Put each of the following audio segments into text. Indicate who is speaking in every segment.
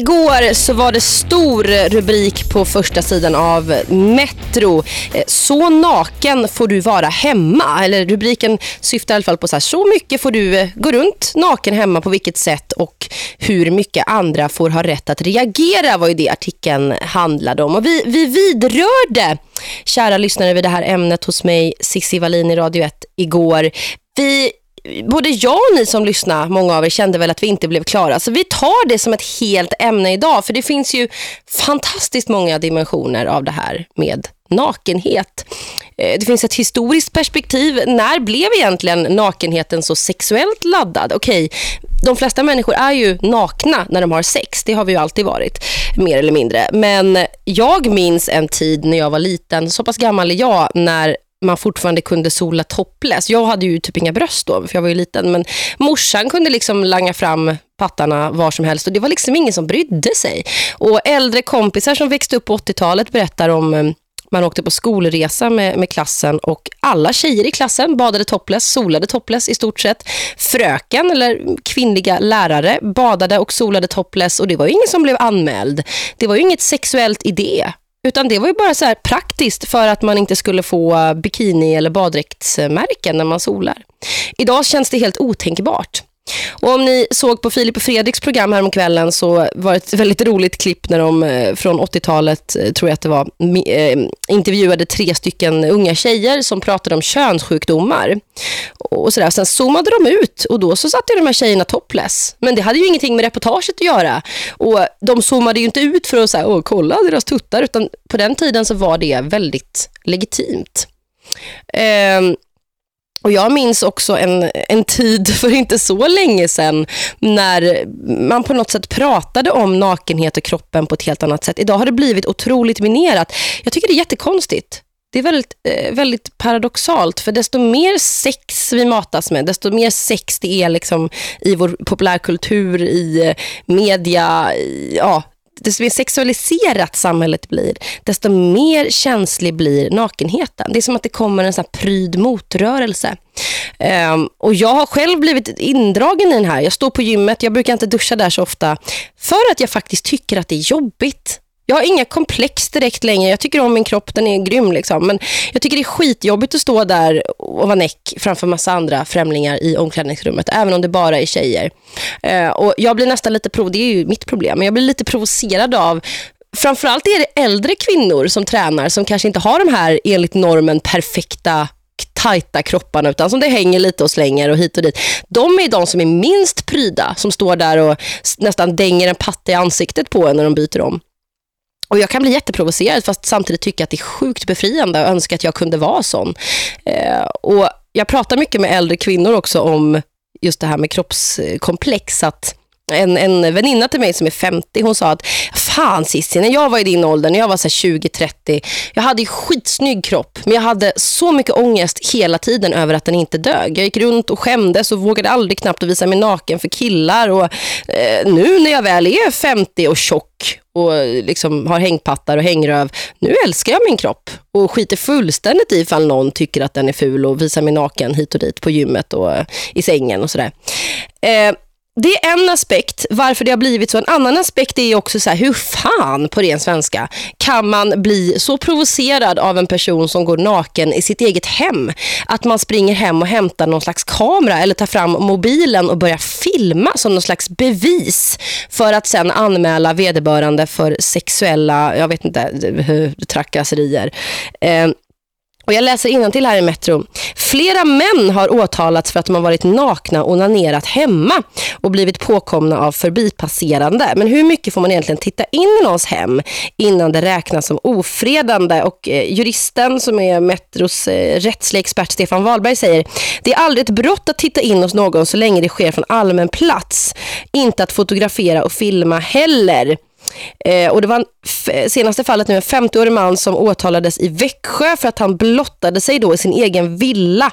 Speaker 1: Igår så var det stor rubrik på första sidan av Metro. Eh, så naken får du vara hemma. Eller rubriken syftar i alla fall på så här, så mycket får du eh, gå runt naken hemma på vilket sätt och hur mycket andra får ha rätt att reagera var ju det artikeln handlade om. Och vi, vi vidrörde, kära lyssnare, vid det här ämnet hos mig, Sissi Wallin i Radio 1 igår. Vi både jag och ni som lyssnar, många av er kände väl att vi inte blev klara. Så vi tar det som ett helt ämne idag. För det finns ju fantastiskt många dimensioner av det här med nakenhet. Eh, det finns ett historiskt perspektiv. När blev egentligen nakenheten så sexuellt laddad? Okej, de flesta människor är ju nakna när de har sex. Det har vi ju alltid varit, mer eller mindre. Men jag minns en tid när jag var liten, så pass gammal är jag, när man fortfarande kunde sola topless. Jag hade ju typ inga bröst då, för jag var ju liten. Men morsan kunde liksom langa fram pattarna var som helst. Och det var liksom ingen som brydde sig. Och äldre kompisar som växte upp på 80-talet berättar om eh, man åkte på skolresa med, med klassen och alla tjejer i klassen badade topless, solade topless i stort sett. Fröken eller kvinnliga lärare badade och solade topless och det var ju ingen som blev anmäld. Det var ju inget sexuellt idé. Utan det var ju bara så här praktiskt för att man inte skulle få bikini- eller baddräktsmärken när man solar. Idag känns det helt otänkbart. Och om ni såg på Filip och Fredriks program här om kvällen så var det ett väldigt roligt klipp när de eh, från 80-talet, eh, tror jag att det var, eh, intervjuade tre stycken unga tjejer som pratade om könssjukdomar. Och sådär. Sen zoomade de ut och då så satt ju de här tjejerna topless. Men det hade ju ingenting med reportaget att göra. Och de zoomade ju inte ut för att säga, åh kolla deras tuttar, utan på den tiden så var det väldigt legitimt. Ehm, och jag minns också en, en tid för inte så länge sedan när man på något sätt pratade om nakenhet och kroppen på ett helt annat sätt. Idag har det blivit otroligt minerat. Jag tycker det är jättekonstigt. Det är väldigt, eh, väldigt paradoxalt för desto mer sex vi matas med, desto mer sex det är liksom i vår populärkultur, i media, i, ja, desto mer sexualiserat samhället blir, desto mer känslig blir nakenheten. Det är som att det kommer en sån här pryd motrörelse. Um, och jag har själv blivit indragen i den här. Jag står på gymmet, jag brukar inte duscha där så ofta, för att jag faktiskt tycker att det är jobbigt. Jag har inga komplex direkt längre. Jag tycker om min kropp, den är grym. Liksom. Men jag tycker det är skitjobbigt att stå där och vara näck framför massa andra främlingar i omklädningsrummet. Även om det bara är tjejer. Eh, och jag blir nästan lite prov, det är ju mitt problem, men jag blir lite provocerad av Framförallt är det äldre kvinnor som tränar som kanske inte har de här enligt normen perfekta tajta kropparna utan som det hänger lite och slänger och hit och dit. De är de som är minst pryda som står där och nästan dänger en patte i ansiktet på en när de byter om. Och jag kan bli jätteprovocerad fast samtidigt tycka att det är sjukt befriande och önska att jag kunde vara sån. Eh, och jag pratar mycket med äldre kvinnor också om just det här med kroppskomplex. Att en, en väninna till mig som är 50, hon sa att fan Cissi, när jag var i din ålder, när jag var 20-30, jag hade ju skitsnygg kropp, men jag hade så mycket ångest hela tiden över att den inte dög. Jag gick runt och skämdes och vågade aldrig knappt att visa mig naken för killar. Och eh, nu när jag väl är 50 och tjock och liksom har hängpattar och hängröv, nu älskar jag min kropp och skiter fullständigt i ifall någon tycker att den är ful och visar mig naken hit och dit på gymmet och eh, i sängen och sådär. Eh, det är en aspekt varför det har blivit så. En annan aspekt är också så här, hur fan på ren svenska kan man bli så provocerad av en person som går naken i sitt eget hem att man springer hem och hämtar någon slags kamera eller tar fram mobilen och börjar filma som någon slags bevis för att sen anmäla vederbörande för sexuella, jag vet inte, trakasserier. Eh, och jag läser till här i Metro. Flera män har åtalats för att de har varit nakna och onanerat hemma och blivit påkomna av förbipasserande. Men hur mycket får man egentligen titta in i någons hem innan det räknas som ofredande? Och eh, juristen som är Metros eh, rättsliga expert Stefan Wahlberg säger det är aldrig ett brott att titta in hos någon så länge det sker från allmän plats. Inte att fotografera och filma heller. Eh, och det var en senaste fallet nu en 50-årig man som åtalades i Växjö för att han blottade sig då i sin egen villa.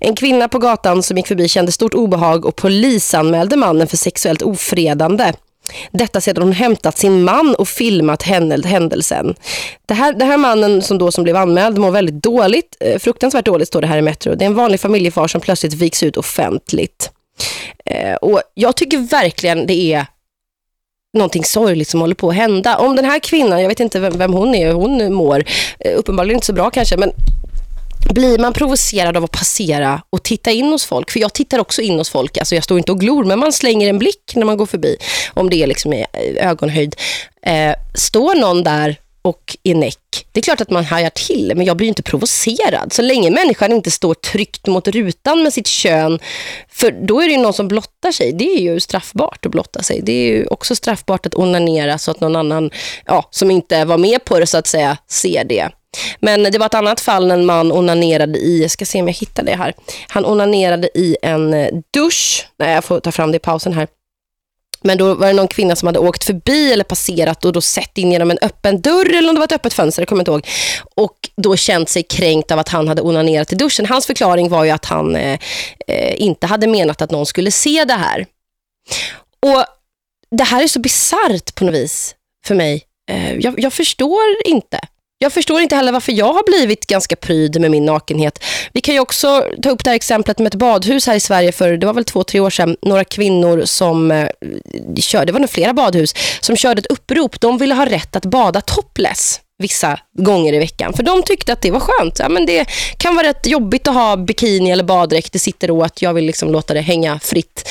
Speaker 1: En kvinna på gatan som gick förbi kände stort obehag och polisanmälde mannen för sexuellt ofredande. Detta sedan hon hämtat sin man och filmat händelsen. Det här, det här mannen som då som blev anmäld mår väldigt dåligt. Eh, fruktansvärt dåligt står det här i Metro. Det är en vanlig familjefar som plötsligt viks ut offentligt. Eh, och jag tycker verkligen det är någonting sorgligt som håller på att hända. Om den här kvinnan, jag vet inte vem, vem hon är, hon mår eh, uppenbarligen inte så bra kanske, men blir man provocerad av att passera och titta in hos folk? För jag tittar också in hos folk. Alltså jag står inte och glor, men man slänger en blick när man går förbi. Om det är liksom i ögonhöjd. Eh, står någon där och i näck. Det är klart att man hajar till, men jag blir inte provocerad. Så länge människan inte står tryckt mot rutan med sitt kön, för då är det ju någon som blottar sig. Det är ju straffbart att blotta sig. Det är ju också straffbart att onanera så att någon annan ja, som inte var med på det så att säga ser det. Men det var ett annat fall när en man onanerade i, jag ska se om jag hittar det här. Han onanerade i en dusch. Nej, jag får ta fram det i pausen här. Men då var det någon kvinna som hade åkt förbi eller passerat och då sett in genom en öppen dörr eller om det var ett öppet fönster, jag kommer inte ihåg. Och då känt sig kränkt av att han hade onanerat i duschen. Hans förklaring var ju att han eh, eh, inte hade menat att någon skulle se det här. Och det här är så bizart på något vis för mig. Eh, jag, jag förstår inte. Jag förstår inte heller varför jag har blivit ganska pryd med min nakenhet. Vi kan ju också ta upp det här exemplet med ett badhus här i Sverige för det var väl två, tre år sedan. Några kvinnor som eh, körde, det var nog flera badhus, som körde ett upprop. De ville ha rätt att bada topless vissa gånger i veckan. För de tyckte att det var skönt. Ja, men det kan vara rätt jobbigt att ha bikini eller baddräkt. Det sitter åt. Jag vill liksom låta det hänga fritt.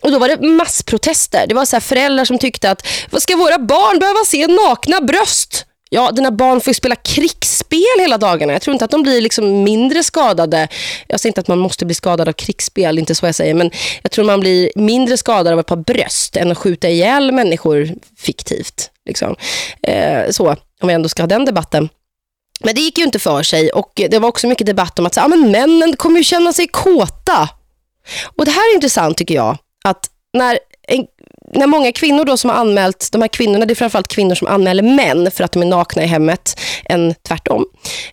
Speaker 1: Och då var det massprotester. Det var så föräldrar som tyckte att vad ska våra barn behöva se nakna bröst? Ja, dina barn får ju spela krigsspel hela dagarna. Jag tror inte att de blir liksom mindre skadade. Jag säger inte att man måste bli skadad av krigsspel, inte så jag säger. Men jag tror man blir mindre skadad av ett par bröst än att skjuta ihjäl människor fiktivt. Liksom. Eh, så, om vi ändå ska ha den debatten. Men det gick ju inte för sig. Och det var också mycket debatt om att ah, men männen kommer ju känna sig kåta. Och det här är intressant tycker jag. Att när en, när många kvinnor då som har anmält, de här kvinnorna, det är framförallt kvinnor som anmäler män för att de är nakna i hemmet än tvärtom.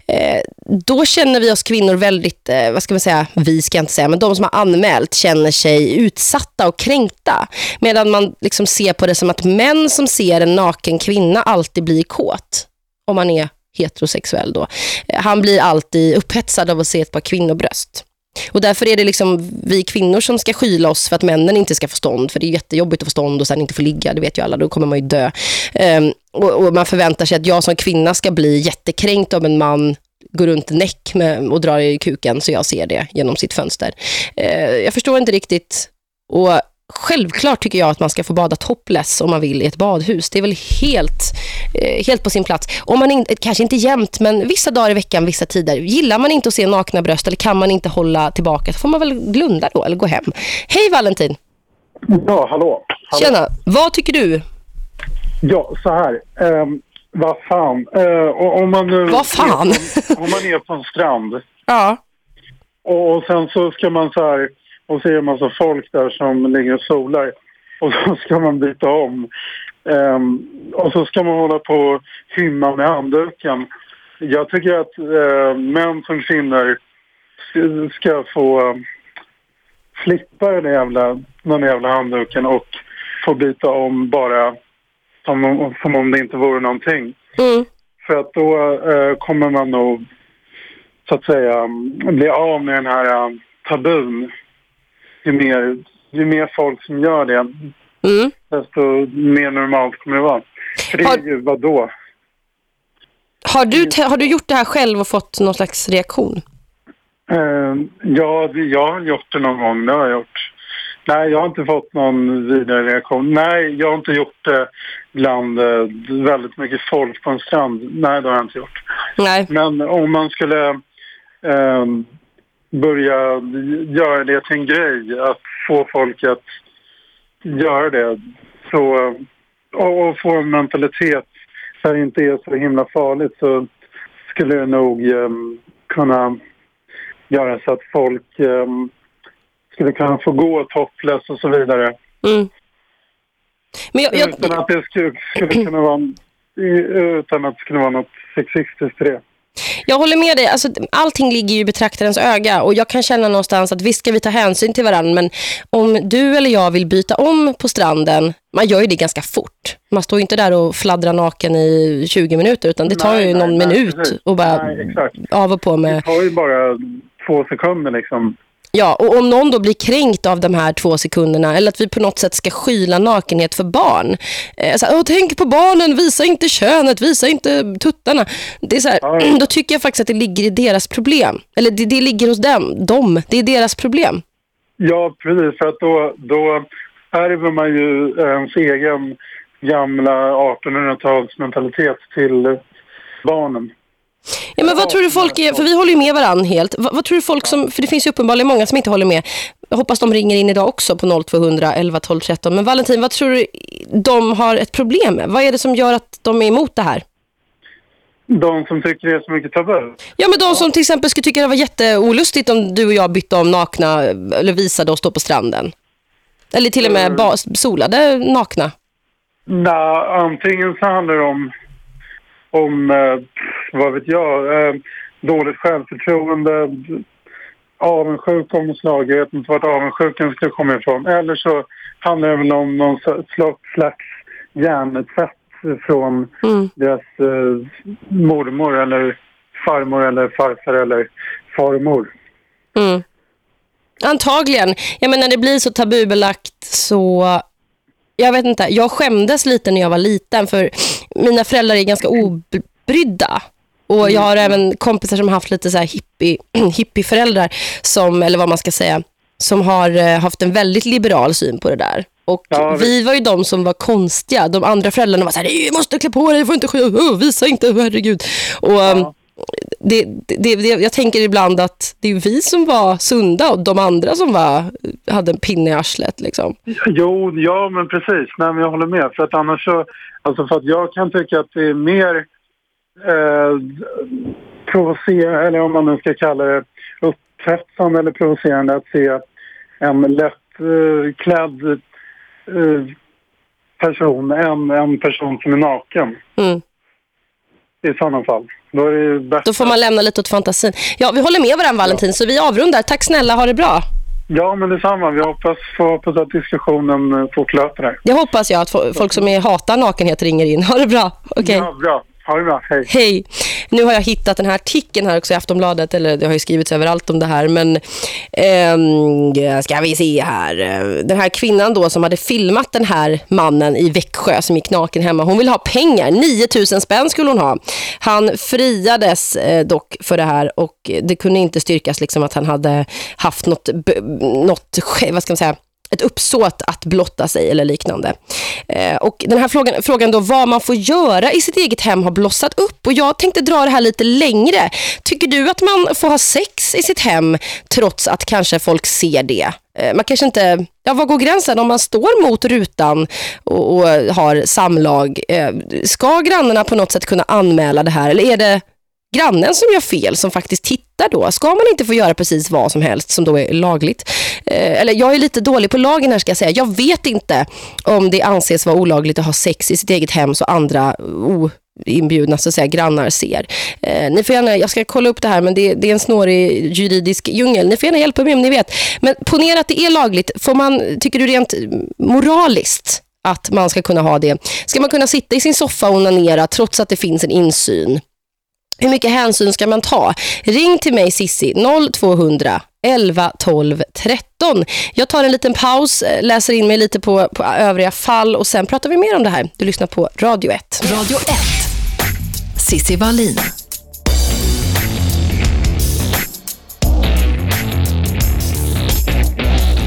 Speaker 1: Eh, då känner vi oss kvinnor väldigt, eh, vad ska man säga, vi ska inte säga, men de som har anmält känner sig utsatta och kränkta. Medan man liksom ser på det som att män som ser en naken kvinna alltid blir kåt. Om man är heterosexuell då. Eh, han blir alltid upphetsad av att se ett par kvinnobröst. Och därför är det liksom vi kvinnor som ska skyla oss för att männen inte ska få stånd. För det är jättejobbigt att få stånd och sen inte få ligga. Det vet ju alla, då kommer man ju dö. Um, och, och, man förväntar sig att jag som kvinna ska bli jättekränkt om en man går runt näck med, och drar i kuken så jag ser det genom sitt fönster. Uh, jag förstår inte riktigt. Och självklart tycker jag att man ska få bada topless om man vill i ett badhus. Det är väl helt, eh, helt på sin plats. Om man in, kanske inte jämt, men vissa dagar i veckan, vissa tider. Gillar man inte att se nakna bröst eller kan man inte hålla tillbaka så får man väl glunda då eller gå hem. Hej Valentin!
Speaker 2: Ja, hallå. hallå.
Speaker 1: Tjena, vad tycker du?
Speaker 2: Ja, så här. Um, vad fan. Uh, om man nu...
Speaker 1: Vad fan?
Speaker 2: På, om man är på en strand.
Speaker 1: ja.
Speaker 2: Och sen så ska man så här och så är det en massa folk där som ligger och solar. Och så ska man byta om. Um, och så ska man hålla på och hymma med handduken. Jag tycker att uh, män som kvinnor ska få uh, slippa den jävla, den jävla handduken och få byta om bara som om, som om det inte vore någonting.
Speaker 1: Mm.
Speaker 2: För att då uh, kommer man nog så att säga bli av med den här tabun ju mer, ju mer folk som gör det,
Speaker 1: mm.
Speaker 2: desto mer normalt kommer det vara. För det är ju vadå?
Speaker 1: Har du, har du gjort det här själv och fått någon slags reaktion?
Speaker 2: Uh, ja, jag har gjort det någon gång. Det har jag gjort. Nej, jag har inte fått någon vidare reaktion. Nej, jag har inte gjort det bland uh, väldigt mycket folk på en strand. Nej, det har jag inte gjort.
Speaker 1: Nej.
Speaker 2: Men om man skulle uh, börja göra det till en grej, att få folk att göra det. Så, och få en mentalitet där det inte är så himla farligt så skulle det nog um, kunna göra så att folk um, skulle kunna få gå topless och så vidare.
Speaker 1: Mm. Men jag, jag...
Speaker 2: Utan att det skulle, skulle kunna vara utan att det skulle vara något sexistiskt i det.
Speaker 1: Jag håller med dig. Alltså, allting ligger ju i betraktarens öga. Och jag kan känna någonstans att visst ska vi ta hänsyn till varandra. Men om du eller jag vill byta om på stranden. Man gör ju det ganska fort. Man står inte där och fladdrar naken i 20 minuter. Utan det tar
Speaker 2: Nej,
Speaker 1: ju
Speaker 2: nej,
Speaker 1: någon
Speaker 2: nej,
Speaker 1: minut.
Speaker 2: precis.
Speaker 1: Och bara
Speaker 2: Nej,
Speaker 1: av och på med...
Speaker 2: Det tar ju bara två sekunder liksom.
Speaker 1: Ja, och om någon då blir kränkt av de här två sekunderna eller att vi på något sätt ska skyla nakenhet för barn. Eh, så här, tänk på barnen, visa inte könet, visa inte tuttarna. Det är så här,
Speaker 2: Ja.
Speaker 1: då tycker jag faktiskt att det ligger i deras problem. Eller det, det ligger hos dem, dem. Det är deras problem.
Speaker 2: Ja, precis. För att då, då ärver man ju ens egen gamla 1800-talsmentalitet till barnen.
Speaker 1: Ja, men vad tror du folk är, för vi håller ju med varandra helt. Vad, vad tror du folk som, för det finns ju uppenbarligen många som inte håller med. Jag hoppas de ringer in idag också på 0200 11 12 13. Men Valentin, vad tror du de har ett problem med? Vad är det som gör att de är emot det här?
Speaker 2: De som tycker det är så mycket tabu.
Speaker 1: Ja, men de som till exempel skulle tycka det var jätteolustigt om du och jag bytte om nakna eller visade oss stå på stranden. Eller till och med ba- solade nakna.
Speaker 2: Nej, antingen så handlar det om, om eh, vad vet jag, eh, dåligt självförtroende, avundsjuka om slag. Jag vet inte vart avundsjukan ska komma ifrån. Eller så handlar det väl om någon slags, hjärntvätt från
Speaker 1: Mm.
Speaker 2: deras eh, mormor eller farmor eller farfar eller farmor.
Speaker 1: Mm. Antagligen. Ja, men när det blir så tabubelagt så... Jag vet inte. Jag skämdes lite när jag var liten för mina föräldrar är ganska obrydda. Och jag har även kompisar som har haft lite så här hippie, hippieföräldrar som, eller vad man ska säga, som har eh, haft en väldigt liberal syn på det där. Och
Speaker 2: Ja,
Speaker 1: vi var ju de som var konstiga. De andra föräldrarna var så här, du måste klä på dig, du får inte oh, visa inte, herregud. Och
Speaker 2: Ja.
Speaker 1: det, det, det, jag tänker ibland att det är vi som var sunda och de andra som var, hade en pinne i arslet. Liksom.
Speaker 2: Jo, ja men precis. Nej, men jag håller med. För att annars så, alltså för att jag kan tycka att det är mer eh, provocerande, eller om man nu ska kalla det upphetsande eller provocerande att se en lättklädd eh, person än en person som är naken
Speaker 1: Mm.
Speaker 2: i sådana fall. Då är det.
Speaker 1: Då får man lämna lite åt fantasin. Ja, vi håller med varandra Valentin, så vi avrundar. Tack snälla, ha det bra.
Speaker 2: Ja, men detsamma. Vi hoppas, får hoppas att diskussionen eh, fortlöper här.
Speaker 1: Det hoppas jag att fo- folk som är hatar nakenhet ringer in. Ha det bra. Okej.
Speaker 2: Ja, bra. Ha det bra. Hej.
Speaker 1: Hej. Nu har jag hittat den här artikeln här också i Aftonbladet, eller det har ju skrivits överallt om det här, men eh, ska vi se här. Den här kvinnan då som hade filmat den här mannen i Växjö som gick naken hemma, hon vill ha pengar. 9000 spänn skulle hon ha. Han friades eh, dock för det här och det kunde inte styrkas liksom att han hade haft något, något vad ska man säga, ett uppsåt att blotta sig eller liknande. Eh, och den här frågan, frågan då vad man får göra i sitt eget hem har blossat upp och jag tänkte dra det här lite längre. Tycker du att man får ha sex i sitt hem trots att kanske folk ser det? Eh, man kanske inte, ja vad går gränsen om man står mot rutan och, och har samlag? Eh, ska grannarna på något sätt kunna anmäla det här eller är det grannen som gör fel som faktiskt tittar då? Ska man inte få göra precis vad som helst som då är lagligt? Eh, eller jag är lite dålig på lagen här ska jag säga. Jag vet inte om det anses vara olagligt att ha sex i sitt eget hem så andra inbjudna så att säga, grannar ser. Eh, ni får gärna, jag ska kolla upp det här men det, det är en snårig juridisk djungel. Ni får gärna hjälpa mig om ni vet. Men ponera att det är lagligt. Får man, tycker du rent moraliskt att man ska kunna ha det? Ska man kunna sitta i sin soffa och onanera trots att det finns en insyn? Hur mycket hänsyn ska man ta? Ring till mig Sissi 0200 11 12 13. Jag tar en liten paus, eh, läser in mig lite på, på övriga fall och sen pratar vi mer om det här. Du lyssnar på Radio 1.
Speaker 3: Radio 1. Sissi Wallin.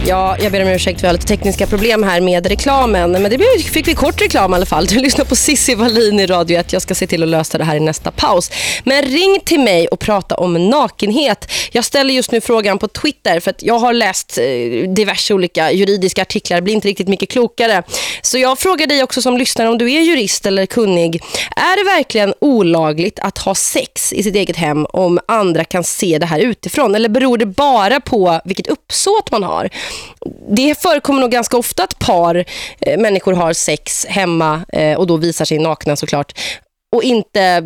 Speaker 1: Ja, jag ber om ursäkt, vi har lite tekniska problem här med reklamen. Men det blev- fick vi kort reklam i alla fall. Du lyssnar på Sissi Wallin i Radio 1. Jag ska se till att lösa det här i nästa paus. Men ring till mig och prata om nakenhet. Jag ställer just nu frågan på Twitter för att jag har läst eh, diverse olika juridiska artiklar. blir inte riktigt mycket klokare. Så jag frågar dig också som lyssnar om du är jurist eller kunnig. Är det verkligen olagligt att ha sex i sitt eget hem om andra kan se det här utifrån? Eller beror det bara på vilket uppsåt man har? Det förekommer nog ganska ofta att par eh, människor har sex hemma eh, och då visar sig nakna såklart och inte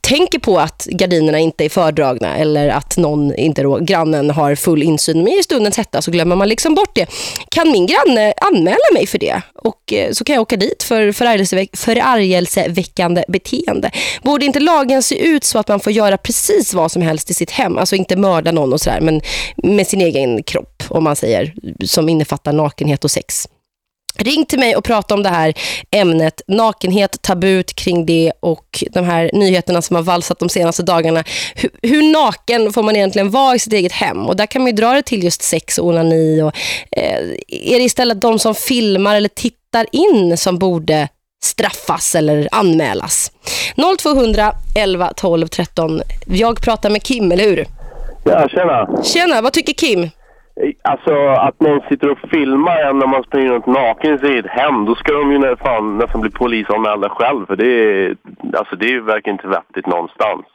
Speaker 1: tänker på att gardinerna inte är fördragna eller att någon inte då, grannen har full insyn men i stundens hetta så glömmer man liksom bort det. Kan min granne anmäla mig för det? Och eh, så kan jag åka dit för förargelseväck förargelseväckande beteende. Borde inte lagen se ut så att man får göra precis vad som helst i sitt hem? Alltså inte mörda någon och sådär men med sin egen kropp om man säger som innefattar nakenhet och sex. Ring till mig och prata om det här ämnet, nakenhet, tabut kring det och de här nyheterna som har valsat de senaste dagarna. Hur, hur naken får man egentligen vara i sitt eget hem? Och där kan man ju dra det till just sex och onani. Och, eh, är det istället de som filmar eller tittar in som borde straffas eller anmälas? 0200 11 12 13. Jag pratar med Kim, eller hur?
Speaker 4: Ja, tjena.
Speaker 1: Tjena, vad tycker Kim?
Speaker 4: Alltså att någon sitter och filmar en när man springer runt naken i sitt hem, då ska de ju fan nästan bli polisanmälda själv. För det är, alltså det verkligen inte vettigt någonstans.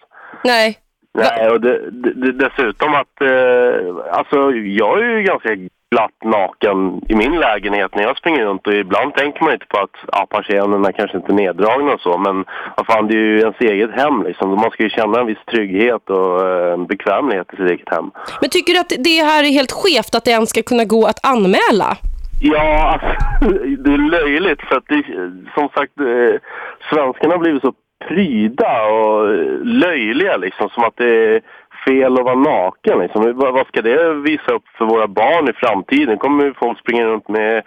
Speaker 1: Nej.
Speaker 4: Nej, och det, det, dessutom att, eh, alltså jag är ju ganska glatt naken i min lägenhet när jag springer runt och ibland tänker man inte på att ja, persiennerna kanske inte är neddragna och så men vad fan det är ju ens eget hem liksom. Man ska ju känna en viss trygghet och eh, bekvämlighet i sitt eget hem.
Speaker 1: Men tycker du att det här är helt skevt att det ens ska kunna gå att anmäla?
Speaker 4: Ja, alltså, det är löjligt för att det, som sagt, eh, svenskarna har blivit så pryda och eh, löjliga liksom, som att det fel att vara naken. Liksom. Vad, ska det visa upp för våra barn i framtiden? kommer ju folk springa runt med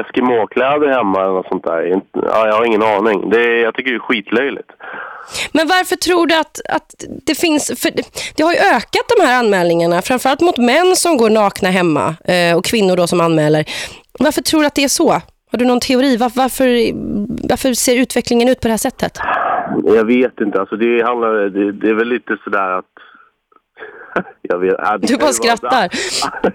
Speaker 4: Eskimo-kläder hemma eller något sånt där. Ja, jag har ingen aning. Det, jag tycker det är skitlöjligt.
Speaker 1: Men varför tror du att, att det finns... För det- har ju ökat de här anmälningarna, framförallt mot män som går nakna hemma eh, och kvinnor då som anmäler. Varför tror du att det är så? Har du någon teori? Var, varför, varför ser utvecklingen ut på det här sättet?
Speaker 4: Jag vet inte. Alltså, det, handlar, det, det är väl lite sådär att... Jag vet, ja,
Speaker 1: Du bara skrattar.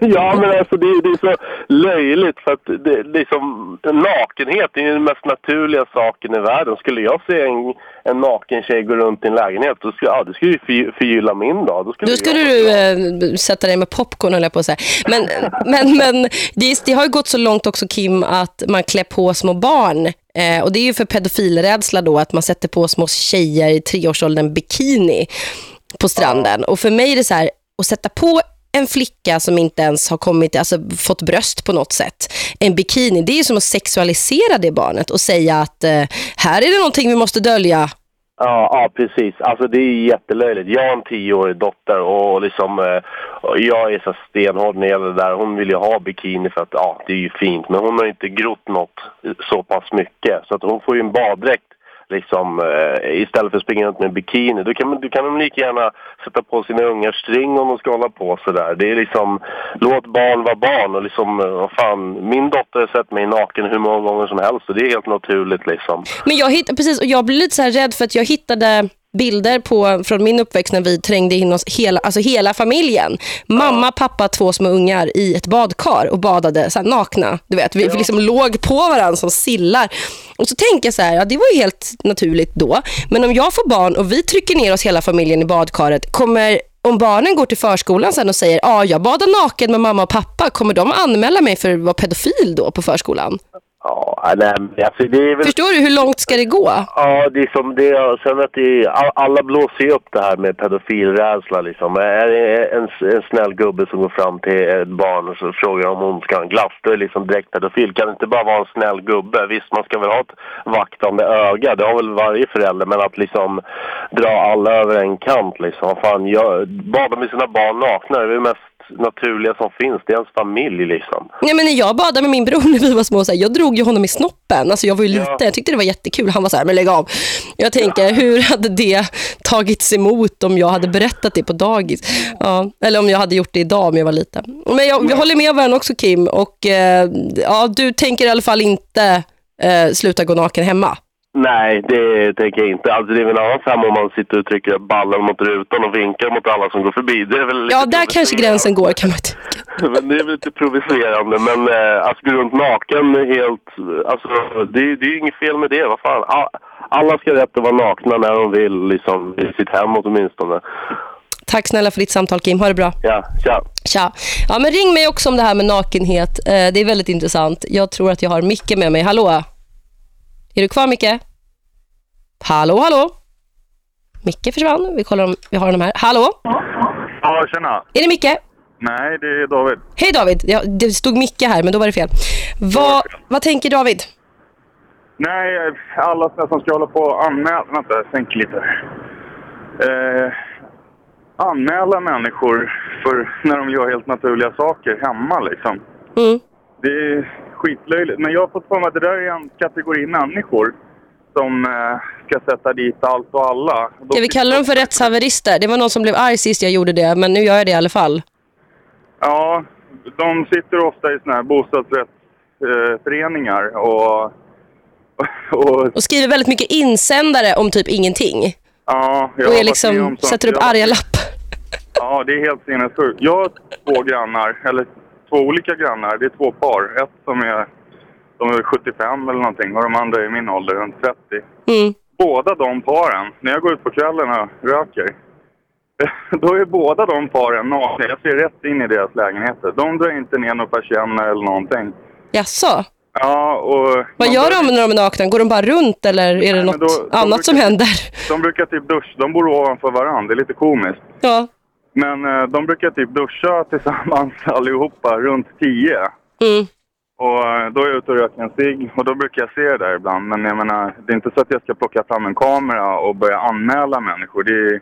Speaker 4: ja, men alltså det, det är så löjligt för att det, det är som, nakenhet är ju den mest naturliga saken i världen. Skulle jag se en, en naken tjej gå runt i en lägenhet, då skulle, ja, det skulle ju för, förgylla min dag. Då skulle,
Speaker 1: Då skulle du eh, sätta dig med popcorn, jag på att säga. Men, men, men det, det har ju gått så långt också, Kim, att man klär på små barn. Eh, och det är ju för pedofilrädsla då, att man sätter på små tjejer i treårsåldern bikini på stranden. Och för mig är det så här, och sätta på en flicka som inte ens har kommit, alltså fått bröst på något sätt, en bikini, det är ju som att sexualisera det barnet och säga att eh, här är det någonting vi måste dölja.
Speaker 4: Ja, ja, precis. Alltså det är jättelöjligt. Jag har en tioårig dotter och liksom eh, jag är så stenhård när det gäller det där. Hon vill ju ha bikini för att ja, det är ju fint. Men hon har inte grott något så pass mycket. Så att hon får ju en baddräkt liksom eh, istället för att springa runt med bikini. Då kan man, då kan man lika gärna sätta på sina ungar string om de ska hålla på sådär. Det är liksom, låt barn vara barn och liksom, eh, vad fan, min dotter har sett mig naken hur många gånger som helst och det är helt naturligt liksom.
Speaker 1: Men jag hittade, precis, och jag blev lite så här rädd för att jag hittade bilder på, från min uppväxt när vi trängde in oss hela, alltså hela familjen. Mamma, pappa, två små ungar i ett badkar och badade så nakna. Du vet, vi, vi liksom låg på varandra som sillar. Och så tänker jag så här, ja, det var ju helt naturligt då. Men om jag får barn och vi trycker ner oss hela familjen i badkaret, kommer om barnen går till förskolan sen och säger ja, jag badar naken med mamma och pappa, kommer de anmäla mig för att vara pedofil då på förskolan?
Speaker 4: Ja, nej, alltså väl...
Speaker 1: Förstår du hur långt ska det gå?
Speaker 4: Ja, det är som det är, sen att det är, all- alla blåser ju upp det här med pedofilrädsla liksom. Är det en, en snäll gubbe som går fram till ett barn och så frågar om hon ska ha en glass, då är det liksom direkt pedofil. Kan det inte bara vara en snäll gubbe? Visst, man ska väl ha ett vaktande öga, det har väl varje förälder, men att liksom dra alla över en kant liksom. Fan, jag, bada med sina barn nakna, det är det mest naturliga som finns. Det är ens familj liksom.
Speaker 1: Nej, men när jag badade med min bror när vi var små, så här, jag drog ju honom i snoppen. Alltså, jag var ju
Speaker 4: Ja.
Speaker 1: liten, jag tyckte det var jättekul. Han var så här, men lägg av. Jag tänker, hur hade det tagits emot om jag hade berättat det på dagis? Ja, eller om jag hade gjort det idag om jag var liten. Men jag, jag håller med varandra också Kim. Och eh, ja, du tänker i alla fall inte eh, sluta gå naken hemma.
Speaker 4: Nej, det tänker jag inte. Alltså det är väl en annan femma om man sitter och trycker ballen mot rutan och vinkar mot alla som går förbi. Det är väl
Speaker 1: Ja, där kanske gränsen går kan man tycka.
Speaker 4: Men det är väl lite provocerande. Men eh, att gå runt naken är helt... Alltså, det, är- det är ju inget fel med det. Vad fan. Alla ska ha rätt att vara nakna när de vill, liksom, i sitt hem åtminstone.
Speaker 1: Tack snälla för ditt samtal Kim, ha det bra.
Speaker 4: Ja, tja.
Speaker 1: Tja. Ja, men ring mig också om det här med nakenhet. Eh, det är väldigt intressant. Jag tror att jag har Micke med mig. Hallå? Är du kvar Micke? Hallå, hallå. Micke försvann. Vi kollar om vi har honom här. Hallå?
Speaker 5: Ja, tjena.
Speaker 1: Är det Micke?
Speaker 5: Nej, det är David.
Speaker 1: Hej David. Ja, det stod Micke här, men då var det fel. Vad, vad tänker David?
Speaker 5: Nej, alla som ska hålla på och anmäla... Vänta, jag tänker lite. Eh, anmäla människor för när de gör helt naturliga saker hemma liksom.
Speaker 1: Mm.
Speaker 5: Det skitlöjligt. Men jag har fått för mig att det där är en kategori människor som eh, ska sätta dit allt och alla.
Speaker 1: Ska vi kalla dem för rättshaverister? Det var någon som blev arg sist jag gjorde det, men nu gör jag det i alla fall.
Speaker 5: Ja, de sitter ofta i såna här bostadsrättsföreningar och, och...
Speaker 1: Och skriver väldigt mycket insändare om typ ingenting.
Speaker 5: Ja, jag
Speaker 1: Och är liksom, sätter upp
Speaker 5: Jag-
Speaker 1: arga lappar.
Speaker 5: Ja, det är helt sinnessjukt. Jag har två grannar, eller två olika grannar. Det är två par. Ett som är, de är 75 eller någonting och de andra är min ålder, runt 30.
Speaker 1: Mm.
Speaker 5: Båda de paren, när jag går ut på kvällen och röker, då är båda de paren nakna. Jag ser rätt in i deras lägenheter. De drar inte ner några persienner eller någonting.
Speaker 1: Jaså?
Speaker 5: Ja, och...
Speaker 1: Vad gör de när de är nakna? Går de bara runt eller är det
Speaker 5: men
Speaker 1: något
Speaker 5: då-
Speaker 1: annat som
Speaker 5: brukar-
Speaker 1: händer?
Speaker 5: De brukar typ duscha. De bor ovanför varandra. Det är lite komiskt.
Speaker 1: Ja.
Speaker 5: Men eh, de brukar typ duscha tillsammans allihopa runt 10.
Speaker 1: Mm.
Speaker 5: Och eh, då är jag ute och röker en cigg och då brukar jag se det där ibland. Men jag menar, det är inte så att jag ska plocka fram en kamera och börja anmäla människor. Det är,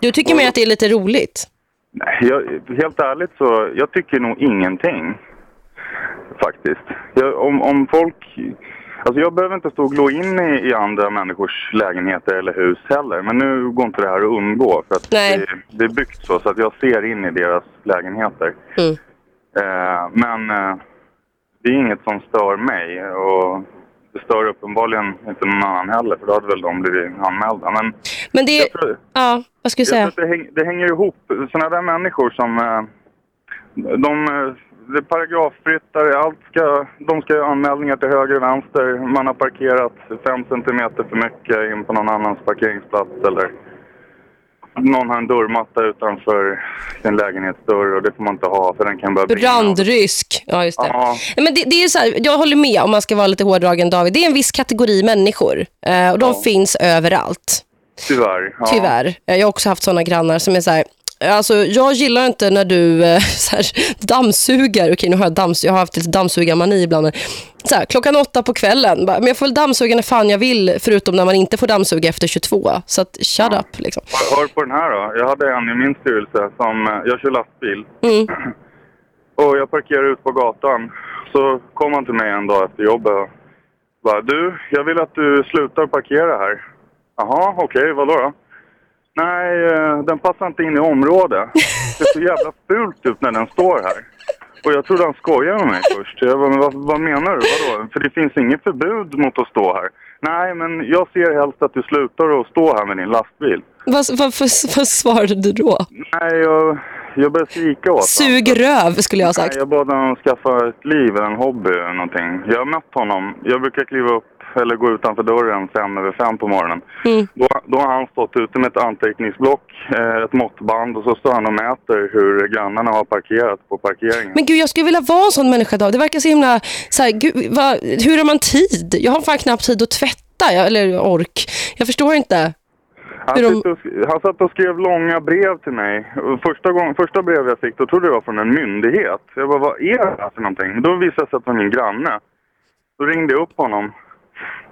Speaker 1: Du tycker mer att det är lite roligt?
Speaker 5: nej, jag, helt ärligt så, jag tycker nog ingenting. Faktiskt. Jag, om, om folk... Alltså jag behöver inte stå och glå in i, i andra människors lägenheter eller hus heller. Men nu går inte det här att undgå för att det, det är byggt så, så att jag ser in i deras lägenheter.
Speaker 1: Mm.
Speaker 5: Eh, men eh, det är inget som stör mig och det stör uppenbarligen inte någon annan heller för då hade väl de blivit anmälda. Men
Speaker 1: Men det...
Speaker 5: jag tror,
Speaker 1: Ja, vad ska jag
Speaker 5: jag
Speaker 1: säga?
Speaker 5: att det, häng, det hänger ihop. Sådana där människor som... Eh, de, eh, det är paragrafryttare, allt ska, de ska göra anmälningar till höger och vänster. Man har parkerat fem centimeter för mycket in på någon annans parkeringsplats eller någon har en dörrmatta utanför sin lägenhetsdörr och det får man inte ha för den kan börja brinna.
Speaker 1: Brandrysk. Ja, just det.
Speaker 5: Ja,
Speaker 1: Men det, det är så här, jag håller med om man ska vara lite hårdragen David. Det är en viss kategori människor eh, och de
Speaker 5: Ja.
Speaker 1: finns överallt.
Speaker 5: tyvärr. Ja.
Speaker 1: Tyvärr. Jag har också haft såna grannar som är så här Alltså, jag gillar inte när du eh, här, dammsuger. Okej, nu har jag, damms jag har haft lite dammsugarmani ibland. Så här, klockan åtta på kvällen. Men jag får väl dammsuga när fan jag vill, förutom när man inte får dammsuga efter 22. Så att, shut up. Liksom.
Speaker 5: Hör på den här då. Jag hade en i min styrelse som, eh, jag kör lastbil.
Speaker 1: Mm.
Speaker 5: Och jag parkerar ut på gatan. Så kom han till mig en dag efter jobbet och bara, du, jag vill att du slutar parkera här. Jaha, okej, vadå då? Nej, eh, den passar inte in i området. Det ser så jävla fult ut när den står här. Och jag trodde han skojade med mig först. Jag bara, men vad, vad menar du? Vadå? För det finns inget förbud mot att stå här. Nej, men jag ser helst att du slutar att stå här med din lastbil.
Speaker 1: Vad, vad, vad, svarade du då?
Speaker 5: Nej, jag, jag började skrika åt honom.
Speaker 1: Sug röv, skulle jag ha
Speaker 5: Nej,
Speaker 1: sagt.
Speaker 5: jag bad honom skaffa ett liv eller en hobby eller någonting. Jag har mött honom. Jag brukar kliva upp eller gå utanför dörren fem över fem på morgonen.
Speaker 1: Mm.
Speaker 5: Då, då har han stått ute med ett anteckningsblock, eh, ett måttband och så står han och mäter hur grannarna har parkerat på parkeringen.
Speaker 1: Men gud, jag skulle vilja vara en sån människa idag. Det verkar så himla... Så här, gud, vad, hur har man tid? Jag har fan knappt tid att tvätta, eller ork. Jag förstör inte.
Speaker 5: Han,
Speaker 1: de-
Speaker 5: och han satt och skrev långa brev till mig. Första, gång, första brevet jag fick då trodde jag var från en myndighet. Jag bara, vad är det här för någonting? Då visade det sig att det var min granne. Då ringde jag upp honom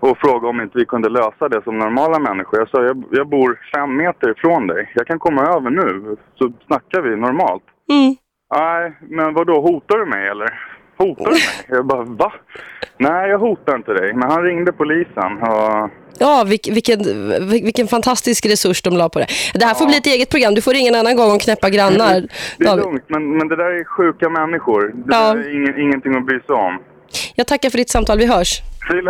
Speaker 5: och frågade om inte vi kunde lösa det som normala människor. Jag sa, jag, jag bor fem meter ifrån dig. Jag kan komma över nu, så snackar vi normalt.
Speaker 1: Mm.
Speaker 5: Nej, men vad då hotar du mig eller? Hotar du mig? Jag bara, va? Nej, jag hotar inte dig. Men han ringde polisen och
Speaker 1: Ja, vilk, vilken, vil- vilken fantastisk resurs de la på det. Det här får bli ett eget program. Du får ringa en annan gång och knäppa grannar.
Speaker 5: Det är
Speaker 1: David.
Speaker 5: lugnt, men, men det där är sjuka människor. Det
Speaker 1: Ja.
Speaker 5: är ingen, ingenting att bry sig om.
Speaker 1: Jag tackar för ditt samtal. Vi hörs.
Speaker 5: Hej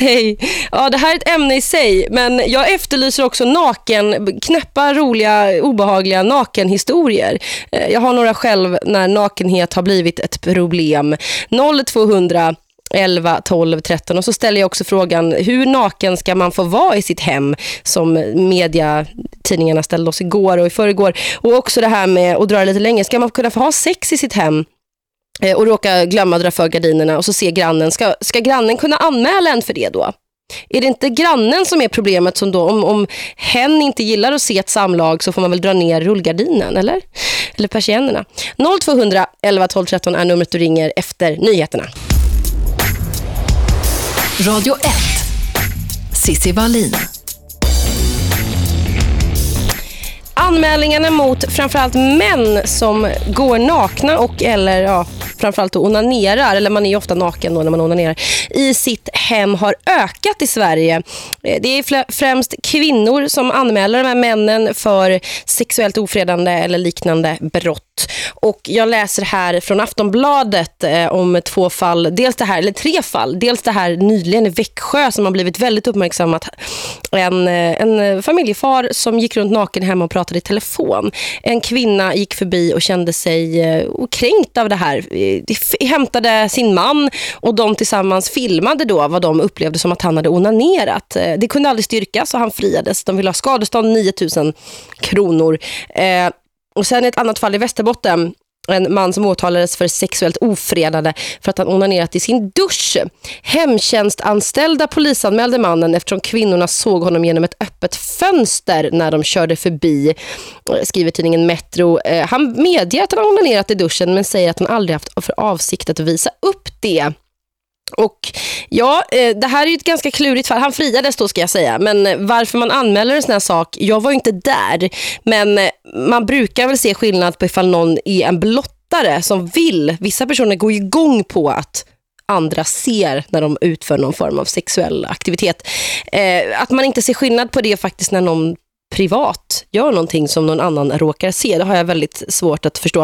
Speaker 5: hej.
Speaker 1: Ja, det här är ett ämne i sig, men jag efterlyser också naken, knäppa, roliga, obehagliga nakenhistorier. Eh, Jag har några själv när nakenhet har blivit ett problem. 0200 11, 12, 13 och så ställer jag också frågan hur naken ska man få vara i sitt hem som media tidningarna ställde oss igår och i förrgår och också det här med att dra det lite längre ska man kunna få ha sex i sitt hem och råka glömma dra för gardinerna och så ser grannen ska, ska grannen kunna anmäla en för det då Är det inte grannen som är problemet som då, om, om hen inte gillar att se ett samlag så får man väl dra ner rullgardinen, eller? Eller persiennerna. 0200 11 12 13 är numret du ringer efter nyheterna.
Speaker 3: Radio 1. Sissi Wallin.
Speaker 1: Anmälningarna mot framförallt män som går nakna och eller ja, framförallt onanerar, eller man är ju ofta naken då när man onanerar, i sitt hem har ökat i Sverige. Eh, det är främst kvinnor som anmäler de här männen för sexuellt ofredande eller liknande brott. Och jag läser här från Aftonbladet eh, om två fall, dels det här, eller tre fall. Dels det här nyligen i Växjö som har blivit väldigt uppmärksammat. En, eh, en familjefar som gick runt naken hemma och pratade i telefon. En kvinna gick förbi och kände sig eh, kränkt av det här. Eh, de hämtade sin man och de tillsammans filmade då vad de upplevde som att han hade onanerat. Eh, det kunde aldrig styrkas och han friades. De ville ha skadestånd 9000 kronor. Eh, och sen ett annat fall i Västerbotten en man som åtalades för sexuellt ofredande för att han onanerat i sin dusch. Hemtjänstanställda polisanmälde mannen eftersom kvinnorna såg honom genom ett öppet fönster när de körde förbi, eh, skriver tidningen Metro. Eh, han medger att han onanerat i duschen men säger att han aldrig haft för avsikt att visa upp det. Och ja, eh, det här är ju ett ganska klurigt fall. Han friades då ska jag säga. Men varför man anmäler en sån här sak, jag var ju inte där. Men eh, man brukar väl se skillnad på ifall någon är en blottare som vill. Vissa personer går ju igång på att andra ser när de utför någon form av sexuell aktivitet. Eh, att man inte ser skillnad på det faktiskt när någon privat gör någonting som någon annan råkar se. Det har jag väldigt svårt att förstå.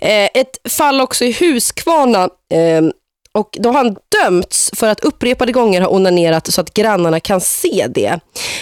Speaker 1: Eh, ett fall också i Huskvarna eh, och då har han dömts för att upprepade gånger ha onanerat så att grannarna kan se det.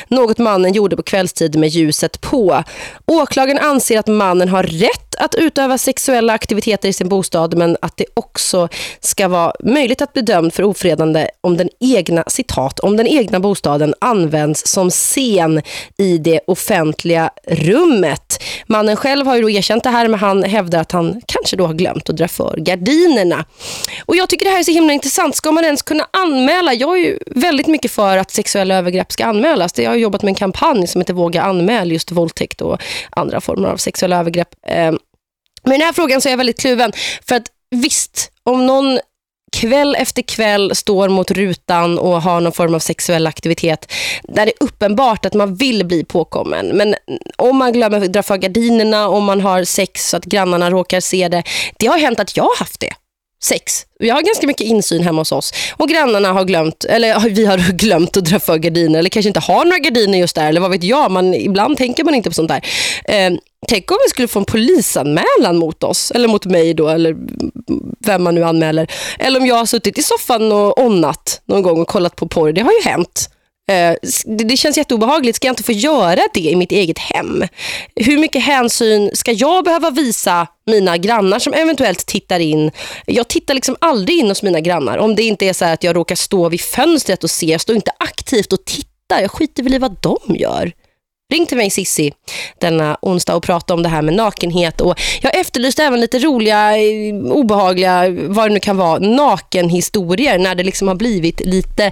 Speaker 1: Något mannen gjorde på kvällstid med ljuset på. Åklagaren anser att mannen har rätt att utöva sexuella aktiviteter i sin bostad men att det också ska vara möjligt att bli dömd för ofredande om den egna, citat, om den egna bostaden används som scen i det offentliga rummet. Mannen själv har ju då erkänt det här men han hävdar att han kanske då har glömt att dra för gardinerna. Och jag tycker det här är så himla intressant. Ska man ens kunna anmäla? Jag är ju väldigt mycket för att sexuella övergrepp ska anmälas. Jag har jobbat med en kampanj som heter Våga anmäl just våldtäkt och andra former av sexuella övergrepp. Ehm, med men i den här frågan så är jag väldigt kluven. För att visst, om någon kväll efter kväll står mot rutan och har någon form av sexuell aktivitet där det är uppenbart att man vill bli påkommen. Men om man glömmer att dra för gardinerna, om man har sex så att grannarna råkar se det. Det har hänt att jag har haft det sex. Vi har ganska mycket insyn hemma hos oss. Och grannarna har glömt, eller vi har glömt att dra för gardiner. Eller kanske inte har några gardiner just där. Eller vad vet jag, man, ibland tänker man inte på sånt där. Eh, tänk om vi skulle få en polisanmälan mot oss. Eller mot mig då, eller vem man nu anmäler. Eller om jag har suttit i soffan och onnat någon gång och kollat på porr. Det har ju hänt. Eh, det känns jätteobehagligt. Ska jag inte få göra det i mitt eget hem? Hur mycket hänsyn ska jag behöva visa mina grannar som eventuellt tittar in? Jag tittar liksom aldrig in hos mina grannar. Om det inte är så att jag råkar stå vid fönstret och se. Jag står inte aktivt och tittar. Jag skiter väl i vad de gör. Ring till mig Sissi denna onsdag och prata om det här med nakenhet. Och jag efterlyste även lite roliga, obehagliga, vad det nu kan vara, nakenhistorier när det liksom har blivit lite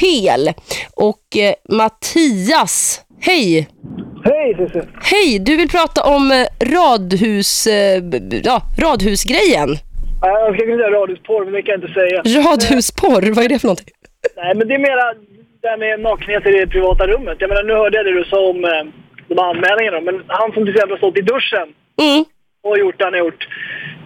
Speaker 1: fel. Och eh, Mattias, hej!
Speaker 6: Hej Sissi!
Speaker 1: Hej, du vill prata om eh, radhus, eh, ja, radhusgrejen.
Speaker 6: Jag ska inte säga radhusporr, men det kan jag inte säga.
Speaker 1: Radhusporr, vad är det för någonting?
Speaker 6: Nej, men det är mera det här med nakenhet i det privata rummet. Jag menar, nu hörde jag det du sa om eh, de anmälningarna, men han som till exempel har stått i duschen
Speaker 1: Mm.
Speaker 6: och gjort det han har gjort.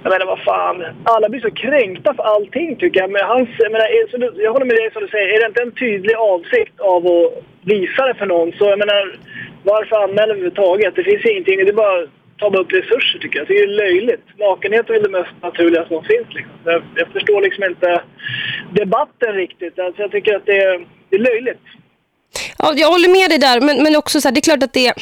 Speaker 6: Jag menar, vad fan. Alla blir så kränkta för allting tycker jag. Men hans, jag, menar, är, så du, jag håller med dig som du säger. Är det inte en tydlig avsikt av att visa det för någon så jag menar, varför anmäla överhuvudtaget? Det finns ingenting. Det är bara ta upp resurser tycker jag. Det är löjligt. Nakenhet är väl det mest naturliga som finns. Liksom. Jag, jag förstår liksom inte debatten riktigt. Alltså, jag tycker att det är, det är löjligt.
Speaker 1: Ja, jag håller med dig där, men, men också så här, det är klart att det är,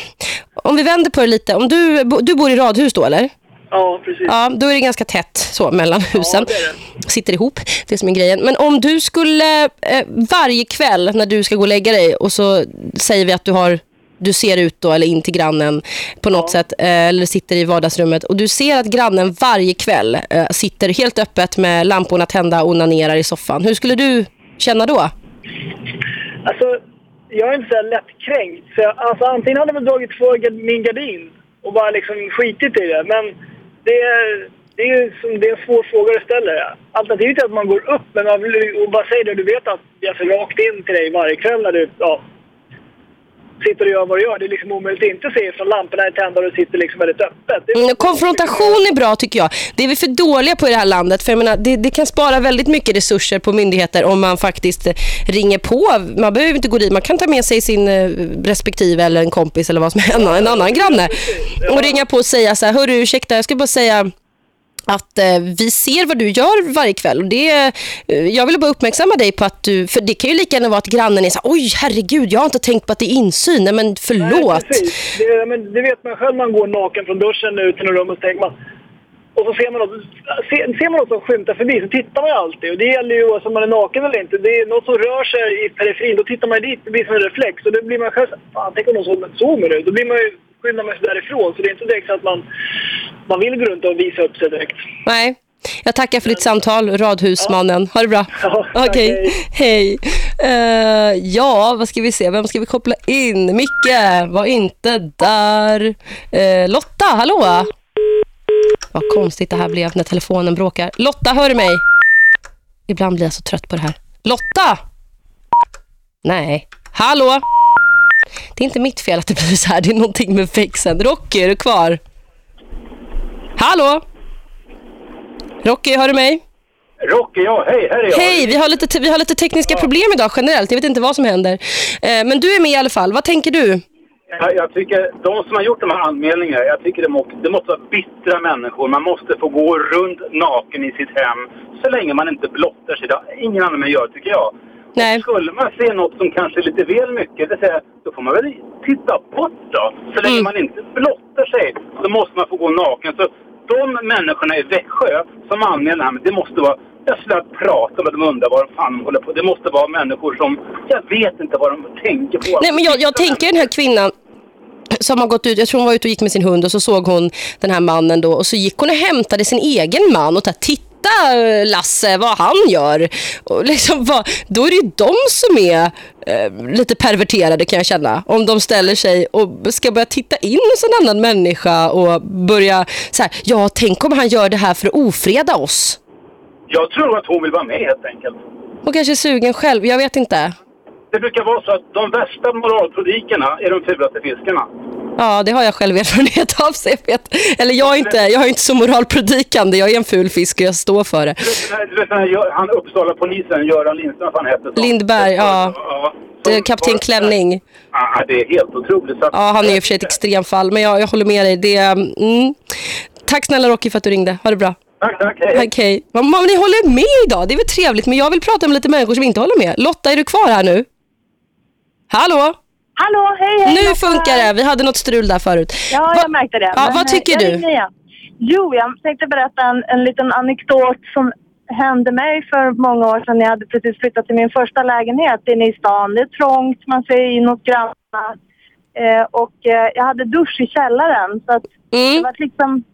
Speaker 1: om vi vänder på det lite, om du, du bor i radhus då eller?
Speaker 6: Ja, precis.
Speaker 1: Ja, då är det ganska tätt så mellan husen.
Speaker 6: det är
Speaker 1: Sitter ihop, det som är grejen. Men om du skulle eh, varje kväll när du ska gå och lägga dig och så säger vi att du har du ser ut då eller in till grannen på något sätt eh, eller sitter i vardagsrummet och du ser att grannen varje kväll eh, sitter helt öppet med lamporna tända och onanerar i soffan. Hur skulle du känna då?
Speaker 6: Alltså, jag är inte så här lättkränkt. Så jag, alltså, antingen hade jag väl dragit för min gardin och bara liksom skitit i det. Men det är, det är, ju som, det är en svår fråga du ställer. Ja. Alternativet är att man går upp men man vill, och bara säger det. Du vet att jag ser rakt in till dig varje kväll när du ja, sitter och gör vad du gör. Det är liksom omöjligt att inte se från lamporna är tända och du sitter liksom väldigt öppet.
Speaker 1: Mm, Konfrontation är bra tycker jag. Det är vi för dåliga på i det här landet. För jag menar, det, det kan spara väldigt mycket resurser på myndigheter om man faktiskt eh, ringer på. Man behöver inte gå dit. Man kan ta med sig sin eh, respektive eller en kompis eller vad som en, en annan granne. Och ringa på och säga så här, hörru ursäkta, jag ska bara säga att eh, vi ser vad du gör varje kväll. Och det, eh, jag vill bara uppmärksamma dig på att du, för det kan ju lika gärna vara att grannen är så här, oj herregud, jag har inte tänkt på att det är insyn. Nej men
Speaker 6: Nej,
Speaker 1: förlåt.
Speaker 6: precis. Det, men det vet man själv man går naken från duschen ut till rum och så tänker man... Och så ser man, något, ser, ser man något som skymtar förbi så tittar man ju alltid. Och det gäller ju oavsett om man är naken eller inte. Det är något som rör sig i periferin, då tittar man dit. Det blir som en reflex. Och då blir man själv så här, fan tänk om någon såg, såg mig nu. Då blir man ju, skyndar man sig därifrån. Så det är inte direkt så att man, man vill gå runt och visa upp sig direkt.
Speaker 1: Nej. Jag tackar för ditt samtal, radhusmannen. Ha det bra.
Speaker 6: Ja,
Speaker 1: Okej, hej. Eh, ja, vad ska vi se? Vem ska vi koppla in? Micke var inte där. Eh, Lotta, hallå? Vad konstigt det här blev när telefonen bråkar. Lotta, hör du mig? Ibland blir jag så trött på det här. Lotta! Nej. Hallå? Det är inte mitt fel att det blir så här. Det är någonting med växeln. Rocky, är du kvar? Hallå? Rocky, hör du mig?
Speaker 7: Rocky, ja, hej, här är jag.
Speaker 1: Hej, vi har lite, te- vi har lite tekniska problem idag generellt. Jag vet inte vad som händer. Eh, men du är med i alla fall. Vad tänker du?
Speaker 7: Jag, jag tycker, de som har gjort de här anmälningarna, jag tycker det måste, det måste vara bittra människor. Man måste få gå runt naken i sitt hem så länge man inte blottar sig. Det har ingen annan att göra, tycker jag.
Speaker 1: Nej.
Speaker 7: Och skulle man se något som kanske är lite väl mycket, det säger, jag, då får man väl titta bort då. Så länge
Speaker 1: Mm.
Speaker 7: man inte blottar sig så måste man få gå naken. Så de människorna i Växjö som anmäler det här, det måste vara... Jag vilja prata med dem och undra vad de fan håller på. Det måste vara människor som... Jag vet inte vad de tänker på.
Speaker 1: Nej, men jag, jag tänker den här kvinnan som har gått ut, jag tror hon var ute och gick med sin hund och så såg hon den här mannen då och så gick hon och hämtade sin egen man och ta eh, Lasse vad han gör. Och liksom, vad, då är det ju de som är eh, lite perverterade kan jag känna. Om de ställer sig och ska börja titta in hos en annan människa och börja så här, ja tänk om han gör det här för att ofreda oss.
Speaker 7: Jag tror att hon vill vara med helt enkelt.
Speaker 1: Och kanske är sugen själv, jag vet inte.
Speaker 7: Det brukar vara så att de värsta moralpredikerna är de fulaste fiskarna.
Speaker 1: Ja, det har jag själv erfarenhet av. Så jag vet. Eller jag är, inte, jag är inte så moralpredikande. Jag är en ful fisk och jag står för det.
Speaker 7: Du vet, han Uppsala-polisen, Göran Lindström, han hette. så.
Speaker 1: Lindberg, ja. Kapten Klänning.
Speaker 7: Ja, det är helt otroligt.
Speaker 1: Ja, han är i och för sig ett extremfall. Men jag, jag håller med dig. Det, mm. Tack snälla Rocky för att du ringde. Ha det bra.
Speaker 7: Tack, tack. Hej.
Speaker 1: Okej. Vad- Ni håller med idag. Det är väl trevligt. Men jag vill prata med lite människor som inte håller med. Lotta, är du kvar här nu? Hallå?
Speaker 8: Hallå, hej, hej.
Speaker 1: Nu funkar det. Vi hade något strul där förut.
Speaker 8: Ja, jag märkte det.
Speaker 1: Ja, vad tycker du?
Speaker 8: Jo, jag tänkte berätta en, en liten anekdot som hände mig för många år sedan. Jag hade precis flyttat till min första lägenhet inne i stan. Det är trångt, man ser in hos grannarna. Eh, och eh, jag hade dusch i källaren. Så att det
Speaker 1: Mm.
Speaker 8: var liksom,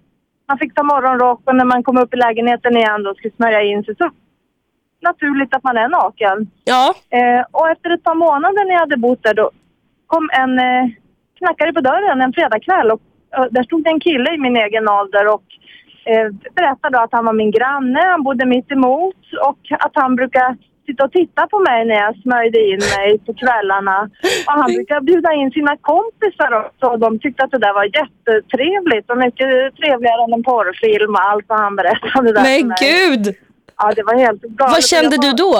Speaker 8: man fick ta morgonrock och när man kom upp i lägenheten igen och skulle smörja in sig så naturligt att man är naken.
Speaker 1: Ja.
Speaker 8: Eh, och efter ett par månader när jag hade bott där då kom en eh, knackare på dörren en fredagkväll och eh, där stod en kille i min egen ålder och eh, berättade att han var min granne, han bodde mitt emot och att han brukar sitta och titta på mig när jag smörjde in mig på kvällarna. Och han brukar bjuda in sina kompisar också och de tyckte att det där var jättetrevligt och mycket trevligare än en porrfilm och allt vad han berättade där
Speaker 1: Men gud!
Speaker 8: Ja, det var helt galet.
Speaker 1: Vad kände du då?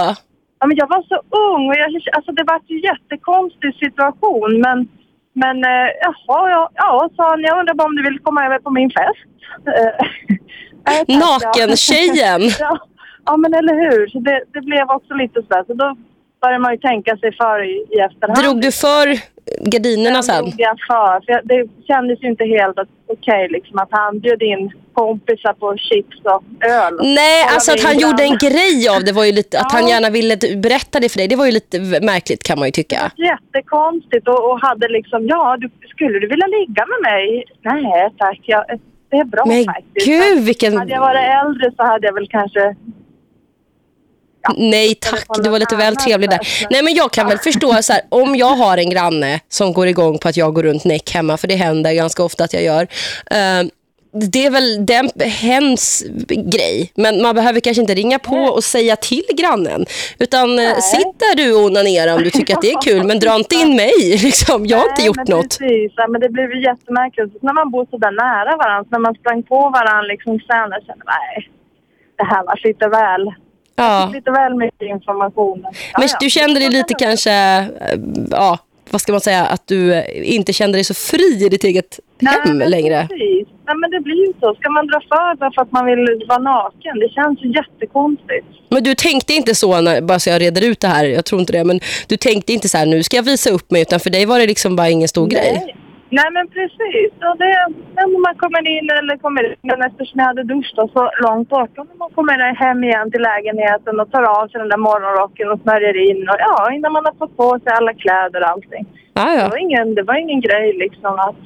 Speaker 8: Ja, men jag var så ung och jag, alltså det var en jättekonstig situation. Men, men eh, jaha, ja, ja, sa han. Jag undrar bara om du vill komma över på min fest. Eh, eh.
Speaker 1: Naken-tjejen.
Speaker 8: ja, ja, men eller hur. Så det, det blev också lite så. Så då börjar man ju tänka sig för i, i efterhand.
Speaker 1: Drog du för gardinerna sen?
Speaker 8: drog jag för. för jag, det kändes ju inte helt att- okej liksom, att han bjöd in kompisar på chips och öl.
Speaker 1: Nej,
Speaker 8: Alla
Speaker 1: alltså att han gjorde en grej av det var ju lite, att han
Speaker 8: Ja.
Speaker 1: gärna ville berätta det för dig. Det var ju lite märkligt kan man ju tycka.
Speaker 8: Jättekonstigt och, och hade liksom, ja, du, skulle du vilja ligga med mig? Nej tack, jag, det är bra
Speaker 1: Men
Speaker 8: faktiskt.
Speaker 1: gud vilken...
Speaker 8: Hade jag varit äldre så hade jag väl kanske
Speaker 1: Nej tack, du var lite väl trevlig där. Nej men jag kan väl förstå så här, om jag har en granne som går igång på att jag går runt näck hemma, för det händer ganska ofta att jag gör. eh, det är väl den, hens grej. Men man behöver kanske inte ringa på och säga till grannen. Utan eh, sitt där du och onanera om du tycker att det är kul. Men dra inte in mig. Liksom. Jag har inte
Speaker 8: Nej,
Speaker 1: gjort
Speaker 8: men
Speaker 1: något.
Speaker 8: Precis, ja, men det blev ju jättemärkligt. När man bor så där nära varandra, när man sprang på varandra liksom sen, jag kände nej, det här var lite väl,
Speaker 1: Ja.
Speaker 8: lite väl mycket information. Ja,
Speaker 1: Men du kände dig lite kanske, eh, ja, vad ska man säga, att du eh, inte kände dig så fri i ditt eget hem
Speaker 8: men
Speaker 1: längre.
Speaker 8: Precis. Nej, men det blir ju så. Ska man dra för sig för att man vill vara naken? Det känns jättekonstigt.
Speaker 1: Men du tänkte inte så, när, bara så jag reder ut det här, jag tror inte det, men du tänkte inte så här, nu ska jag visa upp mig, utan för dig var det liksom bara ingen stor grej.
Speaker 8: Nej. Men precis. Och det, när man kommer in eller kommer in, eftersom jag hade duschat så långt borta, när man kommer hem igen till lägenheten och tar av sig den där morgonrocken och smörjer in och ja, innan man har fått på sig alla kläder och allting.
Speaker 1: Ja,
Speaker 8: Det, var ingen, det var ingen grej liksom att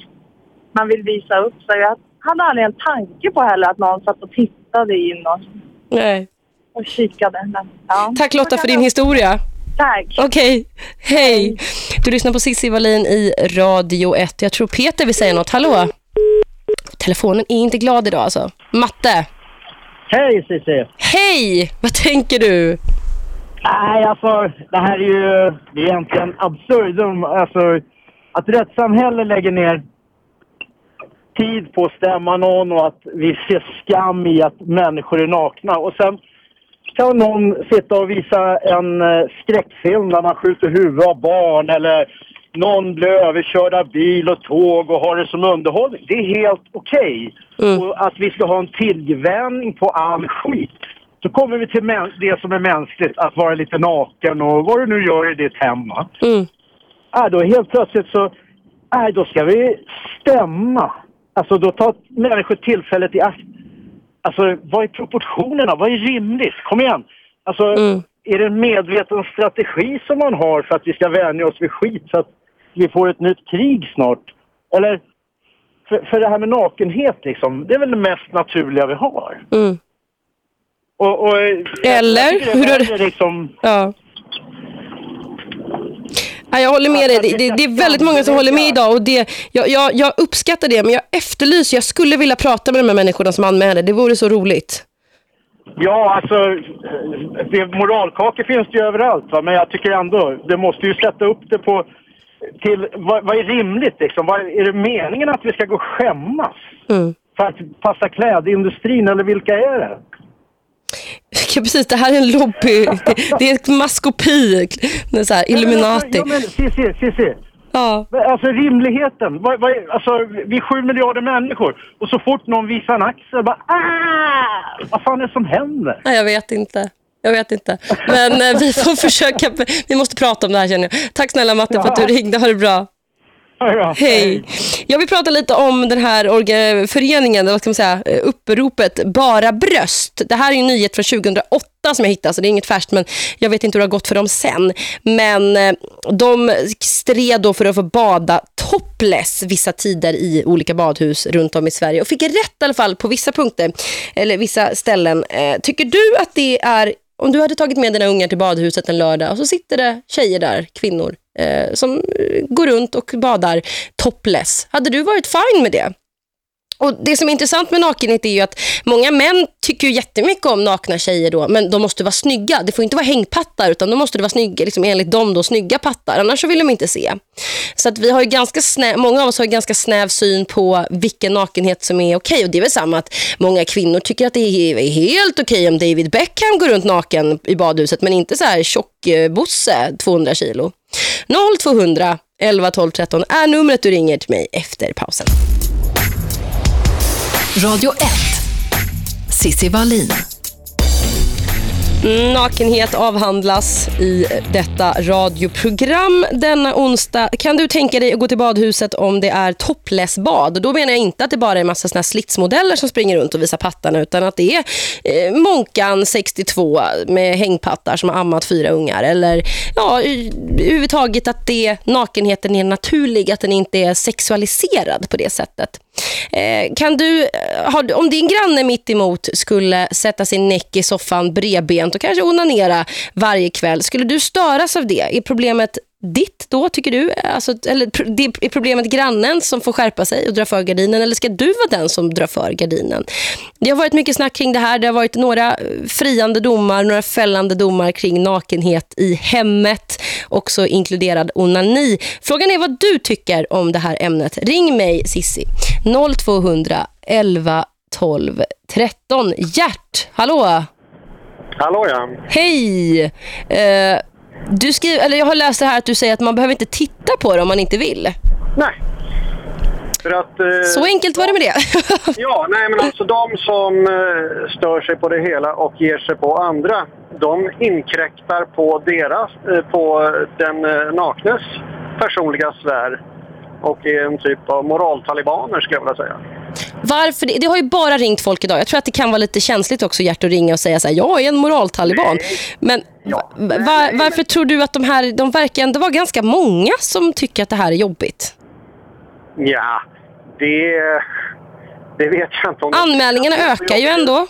Speaker 8: man vill visa upp sig. Jag hade aldrig en tanke på heller att någon satt och tittade in och,
Speaker 1: Nej.
Speaker 8: och kikade. Men, ja.
Speaker 1: Tack Lotta för din historia.
Speaker 8: Tack.
Speaker 1: Okej, hej. Du lyssnar på Cissi Wallin i Radio 1. Jag tror Peter vill säga något. Hallå? Telefonen är inte glad idag alltså. Matte,
Speaker 9: Hej Cissi!
Speaker 1: hej! Vad tänker du?
Speaker 9: Nej, alltså det här är ju det är egentligen absurdum. Alltså att rättssamhälle lägger ner tid på att stämma någon och att vi ser skam i att människor är nakna. Och sen kan någon sitta och visa en eh, skräckfilm där man skjuter huvudet av barn eller någon blir överkörd av bil och tåg och har det som underhållning. Det är helt okej. Och att vi ska ha en tillvänjning på all skit. Så kommer vi till det som är mänskligt, att vara lite naken och vad du nu gör i ditt hem.
Speaker 1: Mm.
Speaker 9: Äh, då helt plötsligt så, äh, då ska vi stämma. Alltså då tar människor tillfället i akt. Alltså vad är proportionerna? Vad är rimligt? Kom igen! Alltså är det en medveten strategi som man har för att vi ska vänja oss vid skit så att vi får ett nytt krig snart? Eller, för, för det här med nakenhet liksom, det är väl det mest naturliga vi har.
Speaker 1: Mm.
Speaker 9: Och, och,
Speaker 1: Eller?
Speaker 9: Jag tycker
Speaker 1: Hur
Speaker 9: det
Speaker 1: har
Speaker 9: är värre liksom...
Speaker 1: Ja. Ja, jag håller med dig. Det, det, det är väldigt många som håller med idag. Och det, jag, jag, jag uppskattar det, men jag efterlyser, jag skulle vilja prata med de här människorna som anmäler. Det vore så roligt.
Speaker 9: Ja, alltså det, moralkakor finns det ju överallt va? men jag tycker ändå, det måste ju sätta upp det på till vad, vad är rimligt liksom? Vad, är det meningen att vi ska gå och skämmas
Speaker 1: Mm.
Speaker 9: för att passa klädindustrin eller vilka är det?
Speaker 1: Ja, precis, det här är en lobby. Det, det är ett maskopi. Det så här, Illuminati.
Speaker 9: Ja, men Cissi, Cissi.
Speaker 1: Ja.
Speaker 9: Alltså rimligheten. Vad, vad, alltså, vi är sju miljarder människor och så fort någon visar en axel bara ah! Vad fan är det som händer?
Speaker 1: Nej, jag vet inte. Jag vet inte. Men eh, vi får försöka. Vi måste prata om det här känner jag. Tack snälla Matte för att du ringde. Ha det bra. Hej. Jag vill prata lite om den här orga- föreningen, eller vad ska man säga, eh, uppropet Bara bröst. Det här är en nyhet från 2008 som jag hittade, så det är inget färskt, men jag vet inte hur det har gått för dem sen. Men eh, de stred då för att få bada topless vissa tider i olika badhus runt om i Sverige och fick rätt i alla fall på vissa punkter, eller vissa ställen. Eh, tycker du att det är om du hade tagit med dina ungar till badhuset en lördag och så sitter det tjejer där, kvinnor, eh, som eh, går runt och badar topless. Hade du varit fine med det? Och Det som är intressant med nakenhet är ju att många män tycker ju jättemycket om nakna tjejer då, men de måste vara snygga. Det får inte vara hängpattar utan de måste vara snygga, liksom enligt dem då, snygga pattar. Annars så vill de inte se. Så att vi har ju ganska snäv, många av oss har ju ganska snäv syn på vilken nakenhet som är okej. Och det är väl samma att många kvinnor tycker att det är helt okej om David Beckham går runt naken i badhuset, men inte så här tjock-bosse eh, 200 kilo. 0200 11 12 13 är numret du ringer till mig efter pausen.
Speaker 3: Radio 1. Sissi Wallin.
Speaker 1: Nakenhet avhandlas i detta radioprogram denna onsdag. Kan du tänka dig att gå till badhuset om det är topless-bad? Då menar jag inte att det bara är en massa såna här slitsmodeller som springer runt och visar pattarna utan att det är eh, Monkan 62 med hängpattar som har ammat fyra ungar eller ja, överhuvudtaget att det nakenheten är naturlig, att den inte är sexualiserad på det sättet. Eh, kan du, eh, har, du- om din granne mitt emot skulle sätta sin näck i soffan bredbent och kanske onanera varje kväll, skulle du störas av det? Är problemet ditt då, tycker du? Alltså, eller det är problemet grannen som får skärpa sig och dra för gardinen eller ska du vara den som drar för gardinen? Det har varit mycket snack kring det här. Det har varit några eh, friande domar, några fällande domar kring nakenhet i hemmet, också inkluderad onani. Frågan är vad du tycker om det här ämnet. Ring mig, Sissi. 0200 11 12 13. Gert, hallå!
Speaker 10: Hallå ja.
Speaker 1: Hej! Eh, du skriver, eller jag har läst det här att du säger att man behöver inte titta på det om man inte vill.
Speaker 10: Nej. För att, eh,
Speaker 1: Så enkelt var det med det.
Speaker 10: Ja, nej men alltså de som eh, stör sig på det hela och ger sig på andra, de inkräktar på deras, eh, på den eh, naknes personliga sfär och är en typ av moraltalibaner skulle jag vilja säga.
Speaker 1: Varför det? har ju bara ringt folk idag. Jag tror att det kan vara lite känsligt också Gert att ringa och säga så här, jag är en moraltaliban. Men va, varför tror du att de här, de verkar ändå vara ganska många som tycker att det här är jobbigt?
Speaker 10: Ja, det, det vet jag inte om...
Speaker 1: Anmälningarna ökar ju ändå.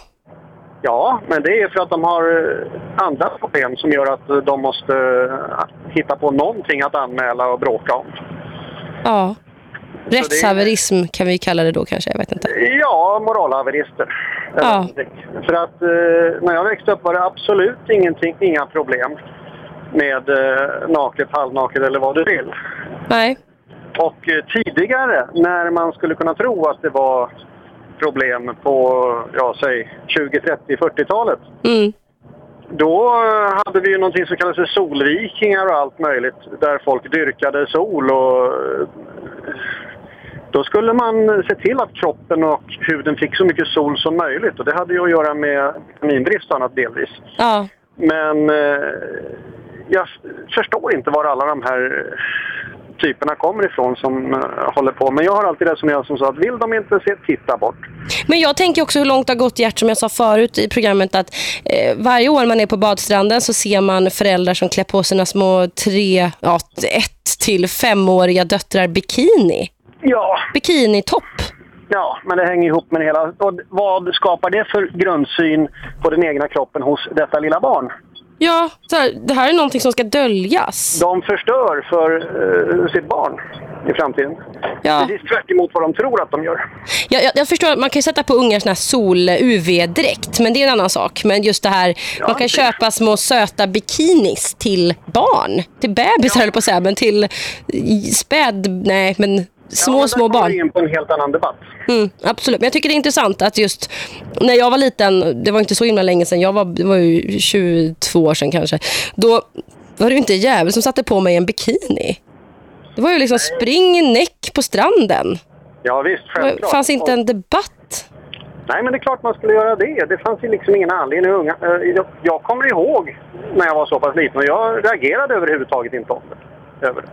Speaker 10: Ja, men det är för att de har eh, andra problem som gör att de måste eh, hitta på någonting att anmäla och bråka om.
Speaker 1: Ja. Rättshaverism kan vi kalla det då kanske, jag vet inte.
Speaker 10: Ja, moralhaverister.
Speaker 1: Ja.
Speaker 10: För att eh, när jag växte upp var det absolut ingenting, inga problem med eh, naket, halvnaket eller vad du vill.
Speaker 1: Nej.
Speaker 10: Och eh, tidigare, när man skulle kunna tro att det var problem på, ja, säg 20, 30, 40-talet,
Speaker 1: Mm.
Speaker 10: då eh, hade vi ju någonting som kallades solvikingar och allt möjligt, där folk dyrkade sol och då skulle man se till att kroppen och huden fick så mycket sol som möjligt och det hade ju att göra med vitaminbrist och annat delvis.
Speaker 1: Ja.
Speaker 10: Men eh, jag förstår inte var alla de här typerna kommer ifrån som eh, håller på. Men jag har alltid resonerat som så att vill de inte se, titta bort.
Speaker 1: Men jag tänker också hur långt det har gått Gert, som jag sa förut i programmet, att eh, varje år man är på badstranden så ser man föräldrar som klär på sina små tre, ja, ett till femåriga döttrar bikini.
Speaker 10: Ja.
Speaker 1: Bikinitopp.
Speaker 10: Ja, men det hänger ihop med det hela. Och vad skapar det för grundsyn på den egna kroppen hos detta lilla barn?
Speaker 1: Ja, det här är någonting som ska döljas.
Speaker 10: De förstör för eh, sitt barn i framtiden.
Speaker 1: Ja.
Speaker 10: Precis tvärt emot vad de tror att de gör.
Speaker 1: Jag, jag, jag förstår man kan ju sätta på ungar sån här sol-UV-dräkt, men det är en annan sak. Men just det här, man kan köpa små söta bikinis till barn. Till bebisar höll jag på att säga, men till späd... Nej, men små,
Speaker 10: där
Speaker 1: små barn.
Speaker 10: vi in på en helt annan debatt.
Speaker 1: Mm, absolut, men jag tycker det är intressant att just när jag var liten, det var inte så himla länge sedan, jag var, det var ju 22 år sedan kanske, då var det inte jävel som satte på mig en bikini. Det var ju liksom spring i näck på stranden.
Speaker 10: Ja, visst,
Speaker 1: Det
Speaker 10: självklart.
Speaker 1: fanns inte en debatt.
Speaker 10: Nej, men det är klart man skulle göra det. Det fanns ju liksom ingen anledning. Unga, eh, jag, kommer ihåg när jag var så pass liten och jag reagerade överhuvudtaget inte om det. Över det.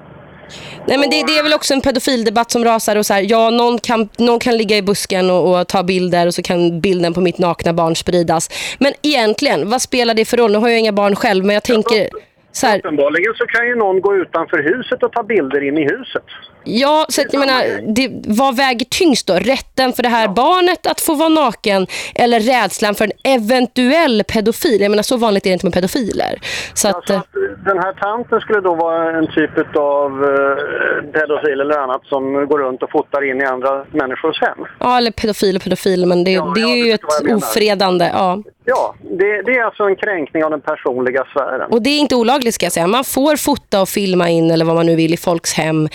Speaker 1: Nej, men det, det är väl också en pedofildebatt som rasar och så här, ja, någon kan, någon kan ligga i busken och, och ta bilder och så kan bilden på mitt nakna barn spridas. Men egentligen, vad spelar det för roll? Nu har jag inga barn själv, men jag tänker så här,
Speaker 10: Uppenbarligen så kan ju någon gå utanför huset och ta bilder in i huset.
Speaker 1: Ja, så att, jag menar, det, vad väger tyngst då? Rätten för det här barnet att få vara naken eller rädslan för en eventuell pedofil? Jag menar, så vanligt är det inte med pedofiler. Så att, eh,
Speaker 10: Den här tanten skulle då vara en typ av uh, pedofil eller annat som går runt och fotar in i andra människors hem.
Speaker 1: ja, eller pedofil och pedofil, men det, det är ju ett ofredande. Ja.
Speaker 10: Ja, det, det är alltså en kränkning av den personliga sfären.
Speaker 1: Och det är inte olagligt ska jag säga. Man får fota och filma in eller vad man nu vill i folks hem.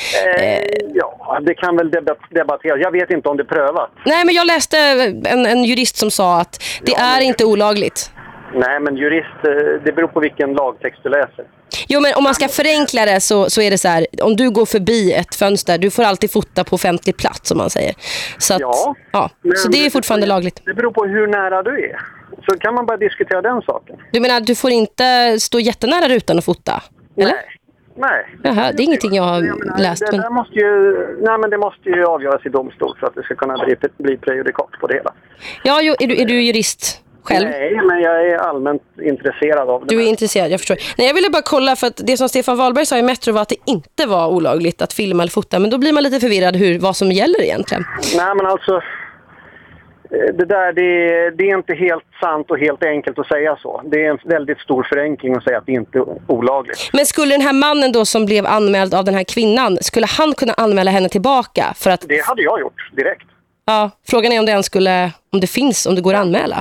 Speaker 10: Eh, ja, det kan väl debat debatteras. Jag vet inte om det prövat.
Speaker 1: Nej, men jag läste en, en jurist som sa att det är inte olagligt.
Speaker 10: Nej, men jurist, eh, det beror på vilken lagtext du läser.
Speaker 1: Jo, men om man ska förenkla det så, så är det så här. Om du går förbi ett fönster, du får alltid fota på offentlig plats som man säger. Så, att,
Speaker 10: Ja,
Speaker 1: ja.
Speaker 10: men
Speaker 1: så det är fortfarande lagligt.
Speaker 10: Det beror på hur nära du är. Så kan man bara diskutera den saken.
Speaker 1: Du menar, du får inte stå jättenära rutan och fota? Eller?
Speaker 10: Nej. Nej.
Speaker 1: Jaha, det är ingenting jag har läst.
Speaker 10: Det,
Speaker 1: Men...
Speaker 10: där måste ju, nej, men det måste ju avgöras i domstol för att det ska kunna bli, bli prejudikat på det hela.
Speaker 1: Ja, jo, är, du, är du jurist? själv?
Speaker 10: Nej, men jag är allmänt intresserad av det.
Speaker 1: Du är intresserad, jag förstår. Nej, jag ville bara kolla för att det som Stefan Wahlberg sa i Metro var att det inte var olagligt att filma eller fota. Men då blir man lite förvirrad hur, vad som gäller egentligen.
Speaker 10: Nej, men alltså... eh, Det där det, det är inte helt sant och helt enkelt att säga så. Det är en väldigt stor förenkling att säga att det inte är olagligt.
Speaker 1: Men skulle den här mannen då som blev anmäld av den här kvinnan, skulle han kunna anmäla henne tillbaka? För att,
Speaker 10: Det hade jag gjort direkt.
Speaker 1: ja, frågan är om det ens skulle, om det finns, om det går att anmäla.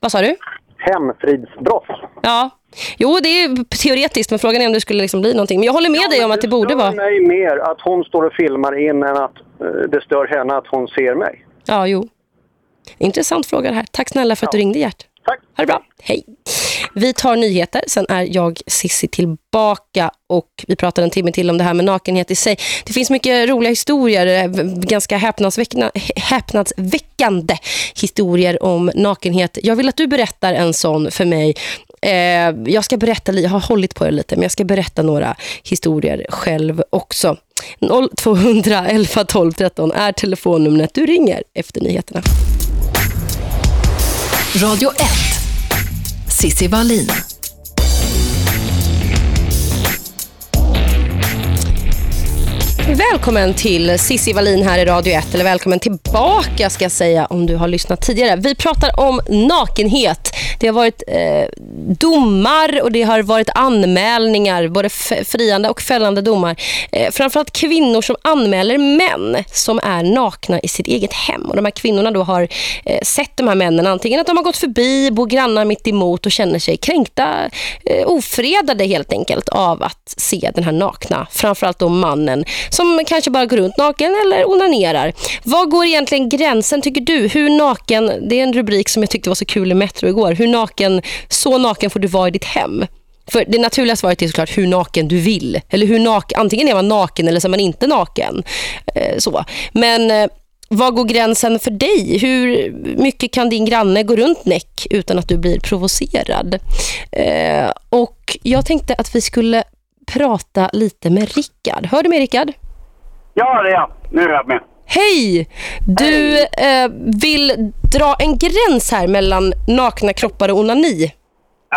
Speaker 1: Vad sa du?
Speaker 10: Hemfridsbrott.
Speaker 1: Ja, jo det är teoretiskt men frågan är om det skulle liksom bli någonting. Men jag håller med dig om att det borde vara...
Speaker 10: Det mig mer att hon står och filmar in än att eh, det stör henne att hon ser mig.
Speaker 1: Ja, jo. Intressant fråga det här. Tack snälla för att du ringde Gert.
Speaker 10: Tack.
Speaker 1: Ha det bra. Hej. Vi tar nyheter, sen är jag Sissi tillbaka och vi pratar en timme till om det här med nakenhet i sig. Det finns mycket roliga historier, eh, ganska häpnadsväckande historier om nakenhet. Jag vill att du berättar en sån för mig. Eh, jag ska berätta, jag har hållit på det lite, men jag ska berätta några historier själv också. 0200 11 12 13 är telefonnumret du ringer efter nyheterna.
Speaker 3: Radio 1. Sissi Wallin.
Speaker 1: Välkommen till Sissi Wallin här i Radio 1, eller välkommen tillbaka ska jag säga om du har lyssnat tidigare. Vi pratar om nakenhet. Det har varit eh, domar och det har varit anmälningar, både friande och fällande domar. Eh, framförallt kvinnor som anmäler män som är nakna i sitt eget hem. Och de här kvinnorna då har eh, sett de här männen antingen att de har gått förbi, bor grannar mitt emot och känner sig kränkta, eh, ofredade helt enkelt av att se den här nakna, framförallt då mannen som som kanske bara går runt naken eller onanerar. Vad går egentligen gränsen tycker du? Hur naken, det är en rubrik som jag tyckte var så kul i Metro igår. Hur naken, så naken får du vara i ditt hem? För det naturliga svaret är såklart hur naken du vill. Eller hur naken, antingen är man naken eller så är man inte naken. Eh, så. Men eh, vad går gränsen för dig? Hur mycket kan din granne gå runt näck utan att du blir provocerad? Eh, och jag tänkte att vi skulle prata lite med Rickard. Hör du mig Rickard?
Speaker 11: Ja, det är jag. Nu är jag med.
Speaker 1: Hej! Du eh, vill dra en gräns här mellan nakna kroppar och onani.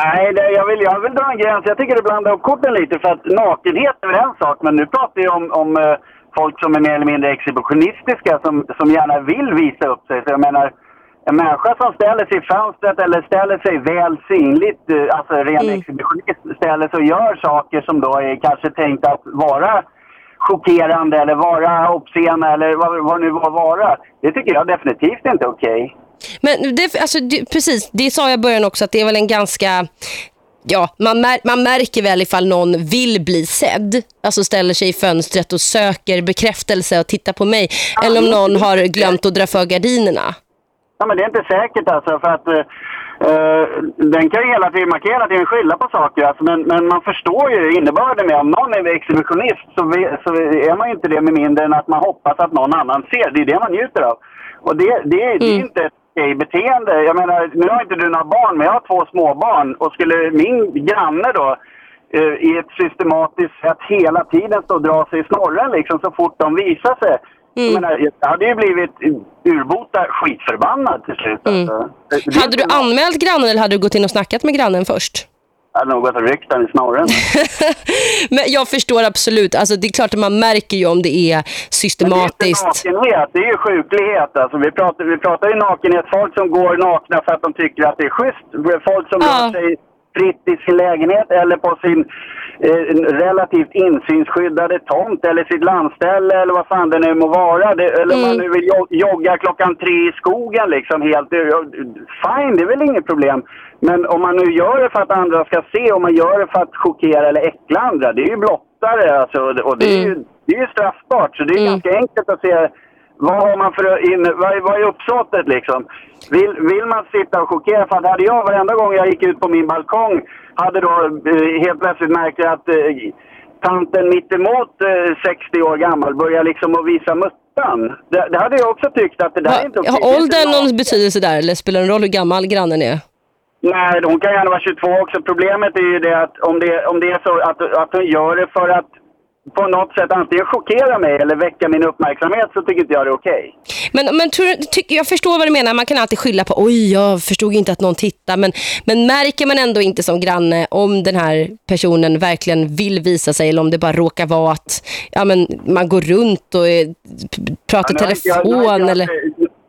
Speaker 11: Nej, det, jag, vill, jag vill dra en gräns. Jag tycker du blandar upp korten lite för att nakenhet är väl en sak. Men nu pratar vi om, om eh, folk som är mer eller mindre exhibitionistiska som, som gärna vill visa upp sig. Så jag menar, en människa som ställer sig i fönstret eller ställer sig väl synligt, eh, alltså rent
Speaker 1: Mm.
Speaker 11: exhibitionistiskt, ställer sig och gör saker som då är kanske tänkt att vara chockerande eller vara obscena eller vad, vad det nu var vara. Det tycker jag definitivt inte är okej.
Speaker 1: Men det, alltså, det, precis, det sa jag i början också att det är väl en ganska... Ja, man, mär, man märker väl ifall någon vill bli sedd. Alltså ställer sig i fönstret och söker bekräftelse och tittar på mig. Eller om någon har glömt att dra för gardinerna.
Speaker 11: Ja, men det är inte säkert alltså för att eh, eh, den kan ju hela tiden, man kan hela tiden skylla på saker alltså, men, men man förstår ju innebörden med om någon är exhibitionist så, vi, så är man ju inte det med mindre än att man hoppas att någon annan ser. Det är det man njuter av. Och det, det, det är inte ett okej beteende. Jag menar, nu har inte du några barn men jag har två småbarn och skulle min granne då eh, i ett systematiskt sätt hela tiden stå och dra sig i snorren liksom så fort de visar sig. Jag, menar, jag hade ju blivit urbota skitförbannad till slut. Alltså. Det- det-
Speaker 1: Hade du anmält grannen eller hade du gått in och snackat med grannen först?
Speaker 11: Jag hade nog gått och ryckt den i snorren.
Speaker 1: Men jag förstår absolut. Alltså, det är klart att man märker ju om det är systematiskt.
Speaker 11: Det är nakenhet, det är ju sjuklighet. Alltså, vi, pratar, vi pratar ju nakenhet, folk som går nakna för att de tycker att det är schysst. Folk som rör sig fritt i sin lägenhet eller på sin eh, relativt insynsskyddade tomt eller sitt landställe eller vad fan det nu må vara. Det, eller om man nu vill jo- jogga klockan tre i skogen liksom helt. det- Fine, det är väl inget problem. Men om man nu gör det för att andra ska se och man gör det för att chockera eller äckla andra, det är ju blottare alltså, och det- är ju, det är ju straffbart. Så det är ganska enkelt att se vad har man för in, vad, vad är uppsåtet liksom? Vill, vill man sitta och chockera? För hade jag varenda gång jag gick ut på min balkong hade då eh, helt plötsligt märkt att eh, tanten mittemot eh, 60 år gammal börjar liksom att visa muttan. Det, det hade jag också tyckt att det där är inte okej.
Speaker 1: Har åldern någon betydelse där eller spelar det någon roll hur gammal grannen är?
Speaker 11: Nej, hon kan gärna vara 22 också. Problemet är ju det att om det, om det är så att, att hon gör det för att på något sätt antingen chockera mig eller väcka min uppmärksamhet så tycker inte jag det är okej.
Speaker 1: Men, men tror, du- tyck, jag förstår vad du menar. Man kan alltid skylla på oj, jag förstod inte att någon tittar. Men, men märker man ändå inte som granne om den här personen verkligen vill visa sig eller om det bara råkar vara att ja, men, man går runt och är, pratar
Speaker 11: Ja, jag-
Speaker 1: telefon
Speaker 11: jag-
Speaker 1: eller...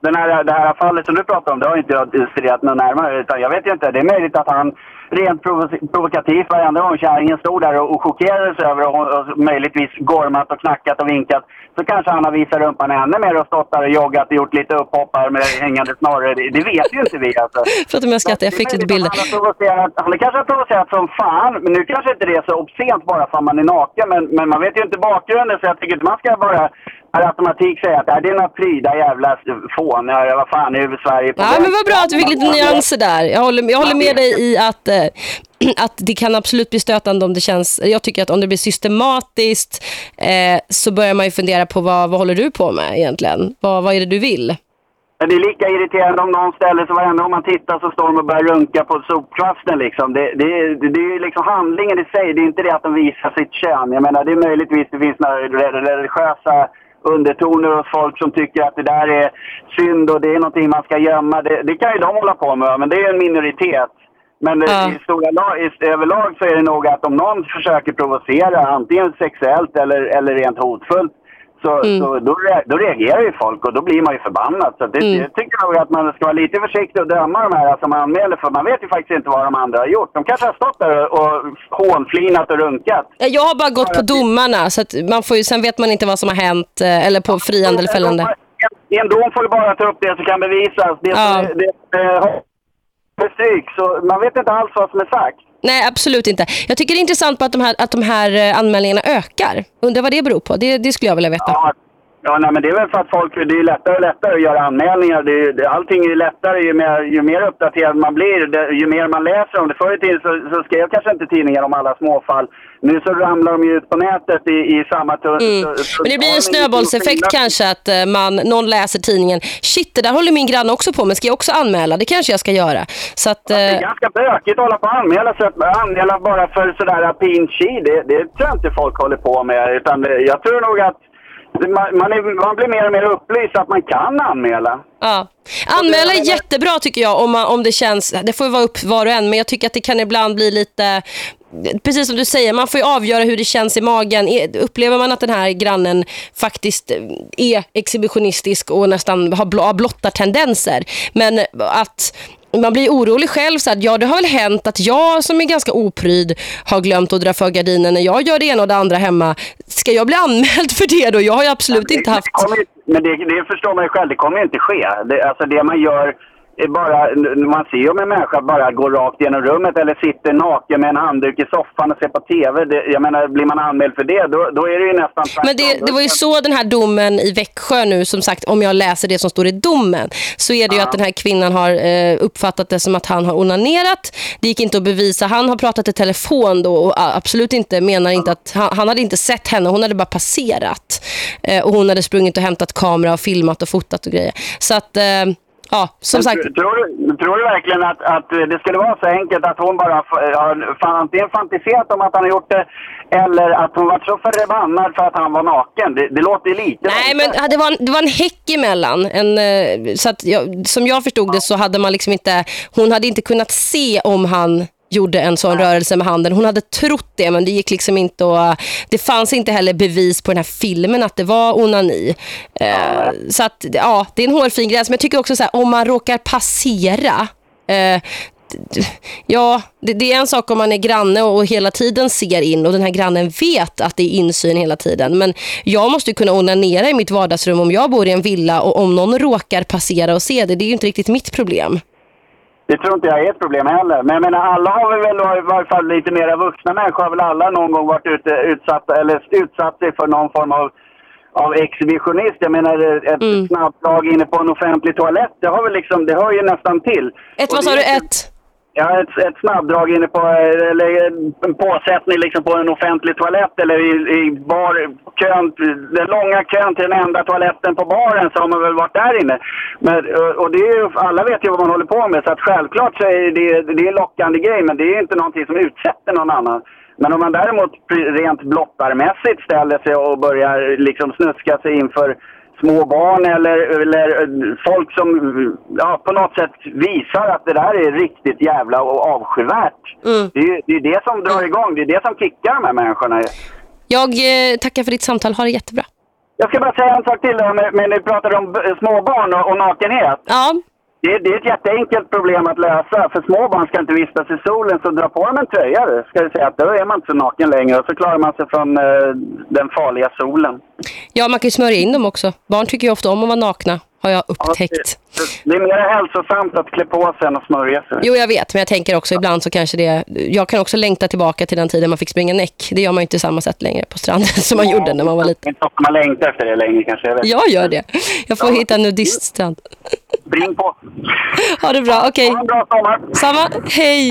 Speaker 11: Den här, det här fallet som du pratar om, det har inte jag studerat något närmare. Utan jag vet ju inte. Det är möjligt att han rent provo- provokativt varenda gång kärringen stod där och, och chockerades över och, och möjligtvis gormat och knackat och vinkat. Så kanske han har visat rumpan ännu mer och stått där och joggat och gjort lite upphoppar med hängande snarare. Det, det vet ju inte vi alltså.
Speaker 1: Om jag skrattar, jag fick lite bilder.
Speaker 11: Han, han har kanske har provocerat som fan, men nu kanske inte det är så obscent bara för att man är naken. Men, men man vet ju inte bakgrunden så jag tycker inte man ska bara per automatik säga att "Ja, det är några pryda jävla fån. Ja, vad fan, är Sverige på
Speaker 1: Ja,
Speaker 11: väg."
Speaker 1: men vad bra att du fick lite nyanser där. Jag håller, jag håller med dig i att, eh, att det kan absolut bli stötande om det känns... Jag tycker att om det blir systematiskt eh, så börjar man ju fundera på vad, vad håller du på med egentligen? Vad, vad är det du vill?
Speaker 11: Det är lika irriterande om någon ställer sig varenda gång man tittar så står de och börjar runka på sopkvasten liksom. Det, det, det, det är ju liksom handlingen i sig, det är inte det att de visar sitt kön. Jag menar det är möjligtvis det finns några re- religiösa undertoner hos folk som tycker att det där är synd och det är någonting man ska gömma. Det, det kan ju de hålla på med, men det är en minoritet. Men eh, i stora lag, i, överlag så är det nog att om någon försöker provocera, antingen sexuellt eller, eller rent hotfullt, så, så då, då reagerar ju folk och då blir man ju förbannad. Så det, jag tycker nog att man ska vara lite försiktig och döma de här som anmäler, för man vet ju faktiskt inte vad de andra har gjort. De kanske har stått där och hånflinat och runkat.
Speaker 1: Eh, Jag har bara gått på domarna, så man får ju, sen vet man inte vad som har hänt, eh, eller på friande eller fällande.
Speaker 11: I en dom får du bara ta upp det som kan bevisas. Det som det, det, eh, har stryk, så man vet inte alls vad som är sagt.
Speaker 1: Nej, absolut inte. Jag tycker det är intressant på att de här, att de här eh, anmälningarna ökar. Undrar vad det beror på. Det, det skulle jag vilja veta.
Speaker 11: Ja, ja nej, men det är väl för att folk, det är lättare och lättare att göra anmälningar. Det, är- det, allting är lättare ju mer, ju mer uppdaterad man blir, det, ju mer man läser om det. Förr i tiden så, så skrev kanske inte tidningar om alla småfall. Nu så ramlar de ju ut på nätet i, i samma.
Speaker 1: Mm. Men det blir en snöbollseffekt kanske att eh, man, någon läser tidningen. Shit, det där håller min granne också på med. Ska jag också anmäla? Det kanske jag ska göra. Så att,
Speaker 11: Det är
Speaker 1: eh,
Speaker 11: ganska bökigt att hålla på och anmäla, så att anmäla bara för sådär pinchi, det, det tror jag inte folk håller på med. Utan jag tror nog att man, man, är, man blir mer och mer upplyst att man kan anmäla.
Speaker 1: Ja. Anmäla är jättebra tycker jag om, man, om det känns, det får ju vara upp var och en, men jag tycker att det kan ibland bli lite, precis som du säger, man får ju avgöra hur det känns i magen. Upplever man att den här grannen faktiskt eh, är exhibitionistisk och nästan har blottar tendenser men att man blir orolig själv så att ja, det har väl hänt att jag som är ganska opryd har glömt att dra för gardinen när jag gör det ena och det andra hemma. Ska jag bli anmäld för det då? Jag har ju absolut inte haft...
Speaker 11: kommer ju- Men det, det förstår man ju själv, det kommer ju inte ske. Det, alltså det man gör bara, man ser ju om en människa bara går rakt genom rummet eller sitter naken med en handduk i soffan och ser på TV. Det, jag menar, blir man anmäld för det, då, då är det ju nästan
Speaker 1: Men det, det var ju så den här domen i Växjö nu, som sagt, om jag läser det som står i domen, så är det ju att den här kvinnan har eh, uppfattat det som att han har onanerat. Det gick inte att bevisa. Han har pratat i telefon då och absolut inte menar inte att han, han hade inte sett henne. Hon hade bara passerat. Eh, och hon hade sprungit och hämtat kamera och filmat och fotat och grejer. Så att, eh, ja, som
Speaker 11: Men
Speaker 1: sagt.
Speaker 11: tr- Tror du, tror du verkligen att, att det skulle vara så enkelt att hon bara har antingen fantiserat om att han har gjort det eller att hon var så förbannad för att han var naken? Det, det låter lite...
Speaker 1: Nej, men ja, det var, en, det var en häck emellan. En, eh, så att jag, som jag förstod det så hade man liksom inte... Hon hade inte kunnat se om han gjorde en sån rörelse med handen. Hon hade trott det, men det gick liksom inte att... Det fanns inte heller bevis på den här filmen att det var onani. Eh, så att, ja, det är en hårfin gräns. Men jag tycker också så här, om man råkar passera... Eh, Ja, det, det är en sak om man är granne och hela tiden ser in och den här grannen vet att det är insyn hela tiden. Men jag måste ju kunna onanera i mitt vardagsrum om jag bor i en villa och om någon råkar passera och se det, det är ju inte riktigt mitt problem.
Speaker 11: Det tror inte jag är ett problem heller. Men jag menar, alla har väl i varje fall lite mer vuxna människor har väl alla någon gång varit ute, utsatta, eller utsatt sig för någon form av, av exhibitionist. Jag menar, ett
Speaker 1: Mm.
Speaker 11: snabblag inne på en offentlig toalett, det har väl liksom, det hör ju nästan till.
Speaker 1: Ett, vad sa du? Ett?
Speaker 11: Ja, ett, ett snabbdrag inne på, eller en påsättning liksom på en offentlig toalett eller i, i bar, kön, den långa kön till den enda toaletten på baren så har man väl varit där inne. Men, och- det är ju, alla vet ju vad man håller på med så att självklart så är det, det är en lockande grej men det är inte någonting som utsätter någon annan. Men om man däremot rent blottarmässigt ställer sig och börjar liksom snuska sig inför små barn eller, eller eh, folk som ja, på något sätt visar att det där är riktigt jävla och avskyvärt.
Speaker 1: Mm.
Speaker 11: Det, är, det är det som drar igång, det är det som kickar de här människorna.
Speaker 1: Jag eh, tackar för ditt samtal. Ha det jättebra.
Speaker 11: Jag ska bara säga en sak till med ni pratar om småbarn och, och nakenhet.
Speaker 1: Ja.
Speaker 11: Det, det är ett jätteenkelt problem att lösa. För små barn ska inte vistas i solen, så dra på dem en tröja du. Ska du säga att då är man inte så naken längre och så klarar man sig från eh, den farliga solen.
Speaker 1: Ja, man kan ju smörja in dem också. Barn tycker ju ofta om att vara nakna, har jag upptäckt.
Speaker 11: Det är mer hälsosamt att klä på sig än att smörja sig.
Speaker 1: Jo, jag vet, men jag tänker också ibland så kanske det... Jag kan också längta tillbaka till den tiden man fick springa näck. Det gör man ju inte samma sätt längre på stranden som man gjorde när man var liten.
Speaker 11: Man längtar efter det längre kanske. Jag vet.
Speaker 1: Jag gör det. Jag får hitta en nudiststrand.
Speaker 11: Spring på.
Speaker 1: Ha det bra, okej.
Speaker 11: Ha en bra sommar.
Speaker 1: Samma, hej.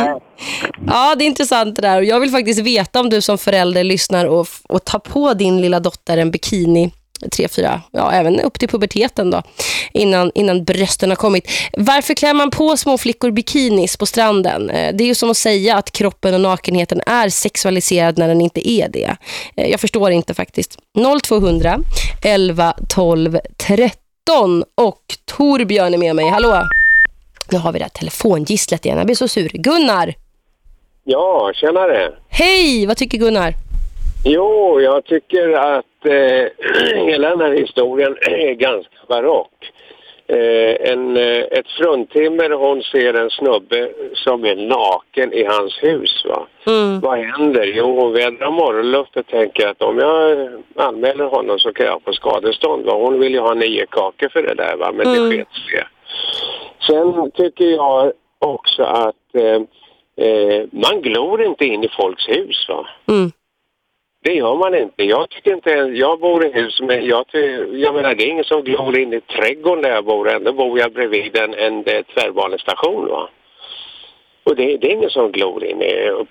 Speaker 1: Ja, det är intressant det där. Jag vill faktiskt veta om du som förälder lyssnar och, och tar på din lilla dotter en bikini tre, fyra, ja även upp till puberteten då, innan, innan brösten har kommit. Varför klär man på små flickor bikinis på stranden? Eh, Det är ju som att säga att kroppen och nakenheten är sexualiserad när den inte är det. Eh, Jag förstår inte faktiskt. 0200 11 12 13 och Torbjörn är med mig. Hallå! Nu har vi det här telefongisslet igen. Jag blir så sur. Gunnar!
Speaker 12: Ja, tjenare.
Speaker 1: Hej! Vad tycker Gunnar?
Speaker 12: Jo, jag tycker att eh, hela den här historien är ganska barock. Eh, en, eh, ett fruntimmer, hon ser en snubbe som är naken i hans hus. Va? Vad händer? Jo, hon vädrar morgonluft och tänker att om jag anmäler honom så kan jag få skadestånd. Va? Hon vill ju ha nio kakor för det där, va? men
Speaker 1: Mm.
Speaker 12: det sket sig. Sen tycker jag också att eh, eh, man glor inte in i folks hus. Va?
Speaker 1: Mm.
Speaker 12: Det gör man inte. Jag tycker inte jag bor i hus men jag, jag menar det är ingen som glor in i trädgården där jag bor. Ändå bor jag bredvid en, en, tvärbanestation va. Och det, det är ingen som glor in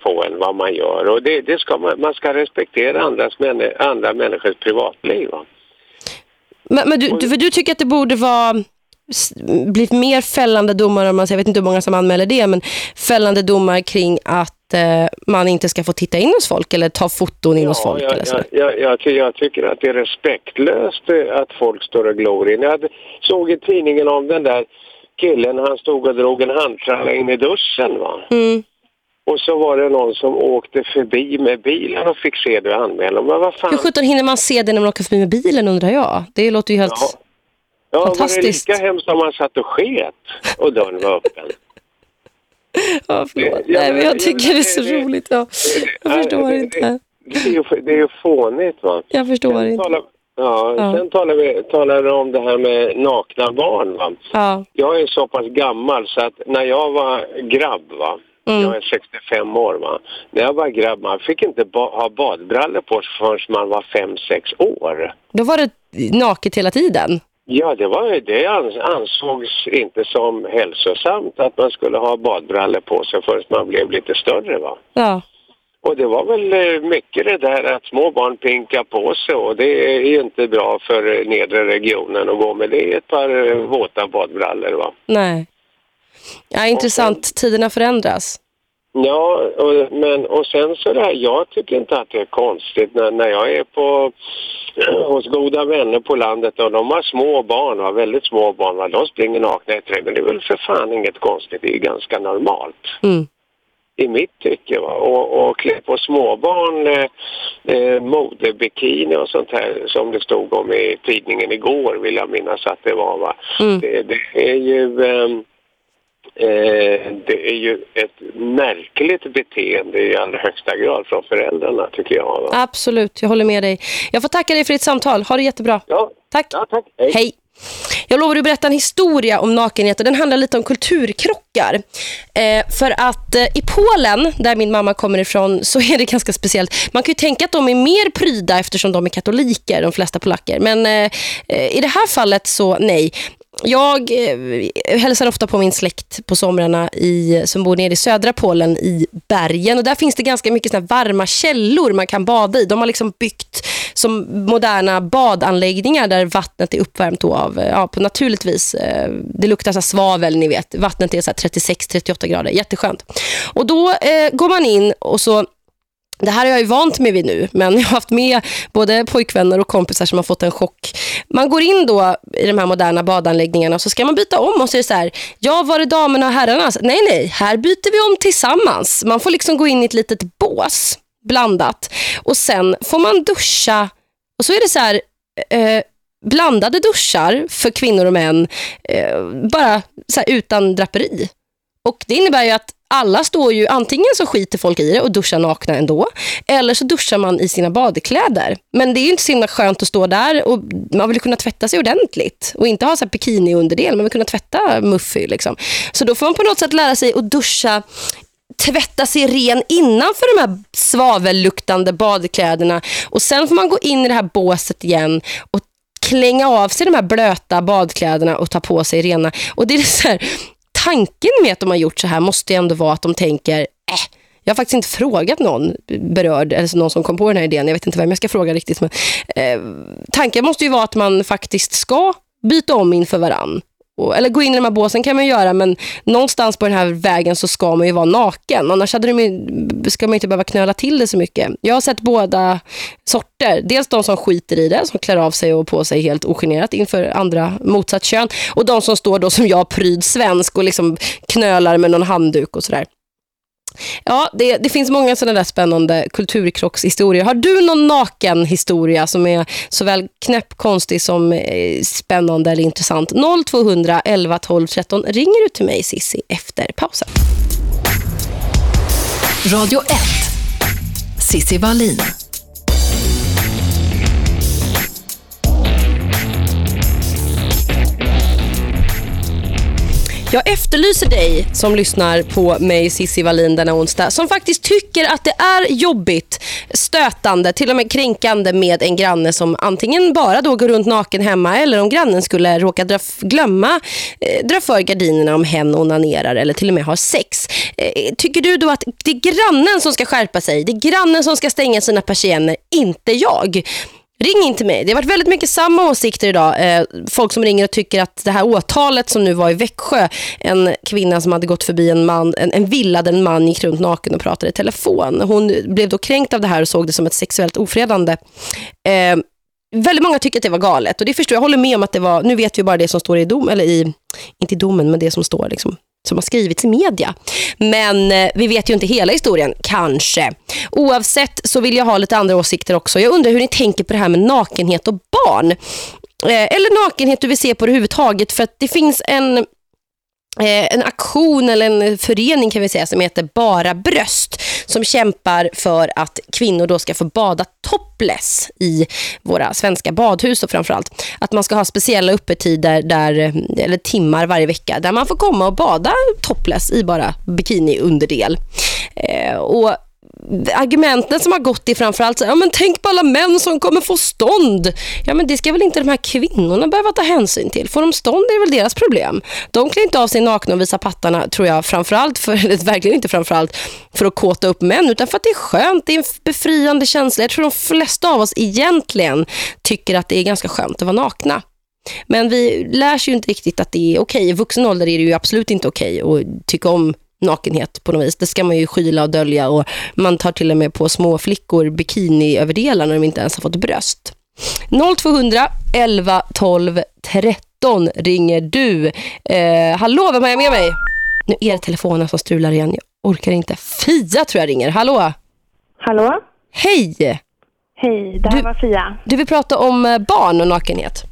Speaker 12: på en vad man gör. Och det, det ska man, man ska respektera andras andra människors privatliv va.
Speaker 1: Men, men du, du, för du tycker att det borde vara s- bli mer fällande domar, om man, jag vet inte hur många som anmäler det, men fällande domar kring att eh, man inte ska få titta in hos folk eller ta foton in hos folk.
Speaker 12: jag,
Speaker 1: eller så.
Speaker 12: jag, jag, jag, ty- jag tycker att det är respektlöst eh, att folk står och glor in. Jag såg i tidningen om den där killen, han stod och drog en handtralla in i duschen va.
Speaker 1: Mm.
Speaker 12: Och så var det någon som åkte förbi med bilen och fick se det och anmäla. Men vad fan?
Speaker 1: Hur sjutton hinner man se det när man åker förbi med bilen undrar jag? Det låter ju helt...
Speaker 12: Ja. Ja,
Speaker 1: Fantastiskt.
Speaker 12: var det lika hemskt om man satt och sket och dörren var öppen?
Speaker 1: Ja, förlåt. Nej, men jag tycker det är så roligt. Ja. Jag förstår inte.
Speaker 12: Det är ju, det är ju fånigt va.
Speaker 1: Jag förstår
Speaker 12: Sen
Speaker 1: inte.
Speaker 12: talar, ja,
Speaker 1: Ja.
Speaker 12: sen talar vi talar vi om det här med nakna barn va.
Speaker 1: Ja.
Speaker 12: Jag är så pass gammal så att när jag var grabb va.
Speaker 1: Mm.
Speaker 12: Jag är 65 år va. När jag var grabb man fick inte ba- ha badbrallor på sig förrän man var 5-6 år.
Speaker 1: Då var det naket hela tiden.
Speaker 12: Ja, det, var, ju- det ans- ansågs inte som hälsosamt att man skulle ha badbrallor på sig förrän man blev lite större va.
Speaker 1: Ja.
Speaker 12: Och det var väl eh, mycket det där att små barn pinkar på sig och det är ju inte bra för eh, nedre regionen att gå med. Det är ett par eh, våta badbrallor va.
Speaker 1: Nej. Ja, intressant. Tiderna förändras.
Speaker 12: Ja, och, men och sen så där, jag tycker inte att det är konstigt när, när jag är på hos goda vänner på landet och de har små barn, va, väldigt små barn, va, de springer nakna i trädgården. Det är väl för fan inget konstigt, det är ganska normalt.
Speaker 1: Mm.
Speaker 12: i mitt tycke. Va? Och, och klä på småbarn eh, eh, modebikini och sånt här som det stod om i tidningen igår vill jag minnas att det var. Va?
Speaker 1: Mm.
Speaker 12: Det, det är ju ehm, eh, det är ju ett märkligt beteende i allra högsta grad från föräldrarna tycker jag.
Speaker 1: Absolut, jag håller med dig. Jag får tacka dig för ditt samtal. Ha det jättebra.
Speaker 12: Ja.
Speaker 1: Tack.
Speaker 12: Ja, tack. Hej.
Speaker 1: Hej. Jag lovar att berätta en historia om nakenhet och den handlar lite om kulturkrockar. Eh, för att eh, i Polen, där min mamma kommer ifrån, så är det ganska speciellt. Man kan ju tänka att de är mer pryda eftersom de är katoliker, de flesta polacker. Men eh, eh, i det här fallet så nej. Jag eh, hälsar ofta på min släkt på somrarna i, som bor nere i södra Polen i bergen. Och där finns det ganska mycket såna varma källor man kan bada i. De har liksom byggt som moderna badanläggningar där vattnet är uppvärmt av, eh, ja, på naturligtvis, eh, det luktar så svavel, ni vet. Vattnet är 36-38 grader, jätteskönt. Och då eh, går man in och så det här har jag ju vant mig vid nu, men jag har haft med både pojkvänner och kompisar som har fått en chock. Man går in då i de här moderna badanläggningarna och så ska man byta om och så är det så här, ja var är damerna och herrarna? Alltså, nej, nej, här byter vi om tillsammans. Man får liksom gå in i ett litet bås blandat och sen får man duscha och så är det så här eh, blandade duschar för kvinnor och män eh, bara så här, utan draperi. Och det innebär ju att alla står ju, antingen så skiter folk i det och duschar nakna ändå. Eller så duschar man i sina badkläder. Men det är ju inte så himla skönt att stå där och man vill kunna tvätta sig ordentligt. Och inte ha så här bikini-underdel, man vill kunna tvätta muffy liksom. Så då får man på något sätt lära sig att duscha tvätta sig ren innanför de här svavelluktande badkläderna. Och sen får man gå in i det här båset igen och klänga av sig de här blöta badkläderna och ta på sig rena. Och det är så här, tanken med att de har gjort så här måste ju ändå vara att de tänker, eh, jag har faktiskt inte frågat någon berörd, eller någon som kom på den här idén. Jag vet inte vem jag ska fråga riktigt. Men, eh, tanken måste ju vara att man faktiskt ska byta om inför varann. Och, eller gå in i de här båsen kan man göra, men någonstans på den här vägen så ska man ju vara naken. Annars hade de, ska man inte behöva knöla till det så mycket. Jag har sett båda sorter. Dels de som skiter i det, som klär av sig och på sig helt ogenerat inför andra motsatt kön. Och de som står då som jag, pryd svensk och liksom knölar med någon handduk och sådär. Ja, det, det finns många sådana där spännande kulturkrockshistorier. Har du någon naken historia som är såväl knäpp, konstig som eh, spännande eller intressant? 0200 11 12 13 ringer du till mig, Sissi, efter pausen.
Speaker 3: Radio 1. Sissi Wallin.
Speaker 1: Jag efterlyser dig som lyssnar på mig, Sissi Wallin, denna onsdag, som faktiskt tycker att det är jobbigt, stötande, till och med kränkande med en granne som antingen bara då går runt naken hemma eller om grannen skulle råka dra, glömma eh, dra för gardinerna om hen onanerar eller till och med har sex. Eh, tycker du då att det är grannen som ska skärpa sig? Det är grannen som ska stänga sina persienner, inte jag? Ring inte mig. Det har varit väldigt mycket samma åsikter idag. Eh, folk som ringer och tycker att det här åtalet som nu var i Växjö, en kvinna som hade gått förbi en man, en, en villa där en man gick runt naken och pratade i telefon. Hon blev då kränkt av det här och såg det som ett sexuellt ofredande. Eh, väldigt många tycker att det var galet och det förstår jag. Jag håller med om att det var, nu vet vi bara det som står i dom, eller i, inte i domen, men det som står liksom som har skrivits i media. Men eh, vi vet ju inte hela historien, kanske. Oavsett så vill jag ha lite andra åsikter också. Jag undrar hur ni tänker på det här med nakenhet och barn. Eh, eller nakenhet du vill se på det överhuvudtaget. För att det finns en Eh, en aktion eller en förening kan vi säga som heter Bara bröst som kämpar för att kvinnor då ska få bada topless i våra svenska badhus och framförallt att man ska ha speciella öppettider där, eller timmar varje vecka där man får komma och bada topless i bara bikini underdel. Eh, och argumenten som har gått i framförallt ja men tänk på alla män som kommer få stånd. Ja men det ska väl inte de här kvinnorna behöva ta hänsyn till. Får de stånd är det väl deras problem. De klär inte av sig nakna och visar pattarna tror jag framförallt för eller verkligen inte framförallt för att kåta upp män utan för att det är skönt, det är en befriande känsla. Jag tror de flesta av oss egentligen tycker att det är ganska skönt att vara nakna. Men vi lär sig ju inte riktigt att det är okej. I vuxen ålder är det ju absolut inte okej att tycka om nakenhet på något vis. Det ska man ju skyla och dölja och man tar till och med på små flickor bikiniöverdelar när de inte ens har fått bröst. 0200 11 12 13 ringer du. Eh, hallå, vem har jag med mig? Nu är det telefonen som strular igen. Jag orkar inte. Fia tror jag ringer. Hallå?
Speaker 13: Hallå?
Speaker 1: Hej!
Speaker 13: Hej, det här
Speaker 1: Du-
Speaker 13: var Fia.
Speaker 1: Du vill prata om eh, barn och nakenhet.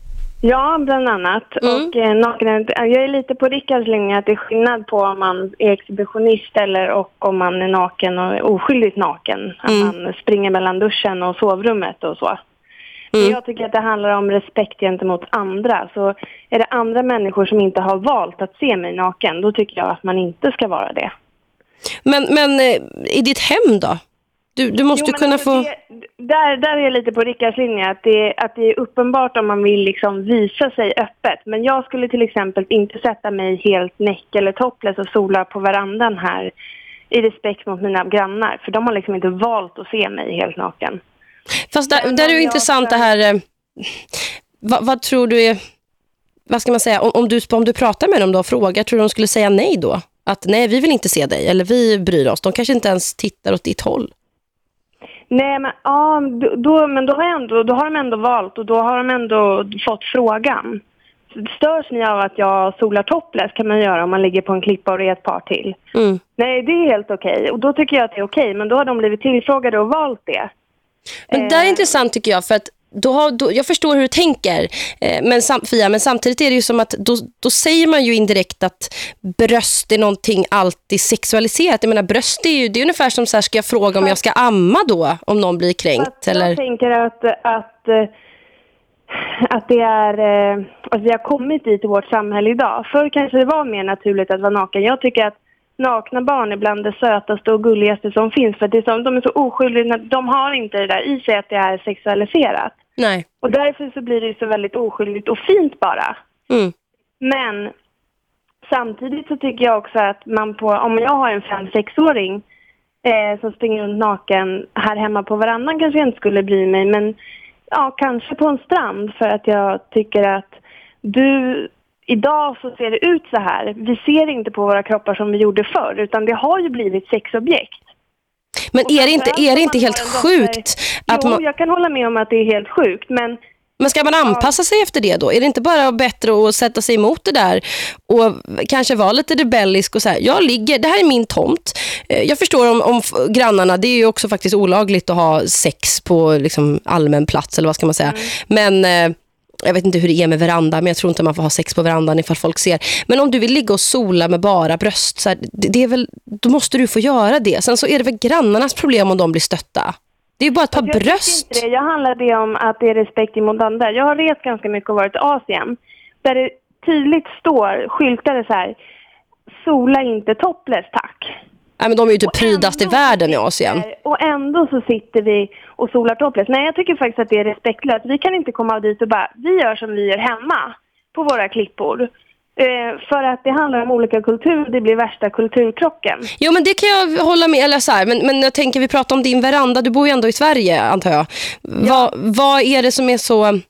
Speaker 13: Ja, bland annat.
Speaker 1: Mm.
Speaker 13: Och eh, nakenhet. Jag är lite på Rickards linje att det är skillnad på om man är exhibitionist eller och om man är naken och oskyldigt naken. Att
Speaker 1: Mm.
Speaker 13: man springer mellan duschen och sovrummet och så.
Speaker 1: Mm.
Speaker 13: Jag tycker att det handlar om respekt gentemot andra. Så är det andra människor som inte har valt att se mig naken, då tycker jag att man inte ska vara det.
Speaker 1: Men, men eh, i ditt hem då? Du, du måste
Speaker 13: Jo,
Speaker 1: kunna få...
Speaker 13: Det, där, där är jag lite på Rickards linje, att det, att det är uppenbart om man vill liksom visa sig öppet. Men jag skulle till exempel inte sätta mig helt näck eller topless och sola på verandan här i respekt mot mina grannar. För de har liksom inte valt att se mig helt naken.
Speaker 1: Fast där, där är ju intressant det här... eh, Vad, vad tror du är... Vad ska man säga? Om, om, du, om du pratar med dem då och frågar, tror du de skulle säga nej då? Att nej, vi vill inte se dig. Eller vi bryr oss. De kanske inte ens tittar åt ditt håll.
Speaker 13: Nej, men, ja, då- men då, har ändå, då har de ändå valt och då har de ändå fått frågan. Störs ni av att jag solar topless kan man göra om man ligger på en klippa och det är ett par till.
Speaker 1: Mm.
Speaker 13: Nej, det är helt okej. Och då tycker jag att det är okej, men då har de blivit tillfrågade och valt det.
Speaker 1: Men det är intressant tycker jag för att då har, då, jag förstår hur du tänker eh, men, sam, Fia, men samtidigt är det ju som att då, då säger man ju indirekt att bröst är någonting alltid sexualiserat. Jag menar bröst är ju det är ungefär som så här, ska jag fråga om jag ska amma då om någon blir kränkt eller
Speaker 13: Jag tänker att, att, eh, att det är, eh, att vi har kommit dit i vårt samhälle idag. Förr kanske det var mer naturligt att vara naken. Jag tycker att nakna barn är bland det sötaste och gulligaste som finns. För det är som, de är så oskyldiga, de har inte det där i sig att det är sexualiserat.
Speaker 1: Nej.
Speaker 13: Och därför så blir det så väldigt oskyldigt och fint bara.
Speaker 1: Mm.
Speaker 13: Men samtidigt så tycker jag också att man på, om jag har en fem sexåring eh, som springer runt naken här hemma på verandan kanske jag inte skulle bry mig. Men ja, kanske på en strand för att jag tycker att du, idag så ser det ut så här. Vi ser inte på våra kroppar som vi gjorde förr utan det har ju blivit sexobjekt.
Speaker 1: Men är det inte, är det inte helt sjukt att
Speaker 13: jo,
Speaker 1: man,
Speaker 13: jag kan hålla med om att det är helt sjukt men
Speaker 1: men ska man anpassa sig efter det då? Är det inte bara bättre att sätta sig emot det där och kanske vara lite rebellisk och säga, jag ligger, det här är min tomt. Eh, Jag förstår om, om grannarna, det är ju också faktiskt olagligt att ha sex på liksom, allmän plats eller vad ska man säga. Men eh, jag vet inte hur det är med veranda, men jag tror inte man får ha sex på verandan ifall folk ser. Men om du vill ligga och sola med bara bröst, så här, det, är väl, då måste du få göra det. Sen så är det väl grannarnas problem om de blir stötta. Det är bara ett par
Speaker 13: Jag tycker
Speaker 1: bröst.
Speaker 13: Inte det. Jag handlar det om att det är respekt emot andra. Jag har rest ganska mycket och varit i Asien. Där det tydligt står skyltade så här. Sola inte topless tack.
Speaker 1: Nej, men de är ju typ prydast i världen i Asien.
Speaker 13: Och ändå så sitter vi och solar topless. Nej, jag tycker faktiskt att det är respektlöst. Vi kan inte komma dit och bara, vi gör som vi gör hemma på våra klippor. Eh, för att det handlar om olika kulturer, det blir värsta kulturkrocken.
Speaker 1: Jo, men det kan jag hålla med. Eller så här, men, men jag tänker, vi pratar om din veranda. Du bor ju ändå i Sverige, antar jag. Vad, vad är det som är så...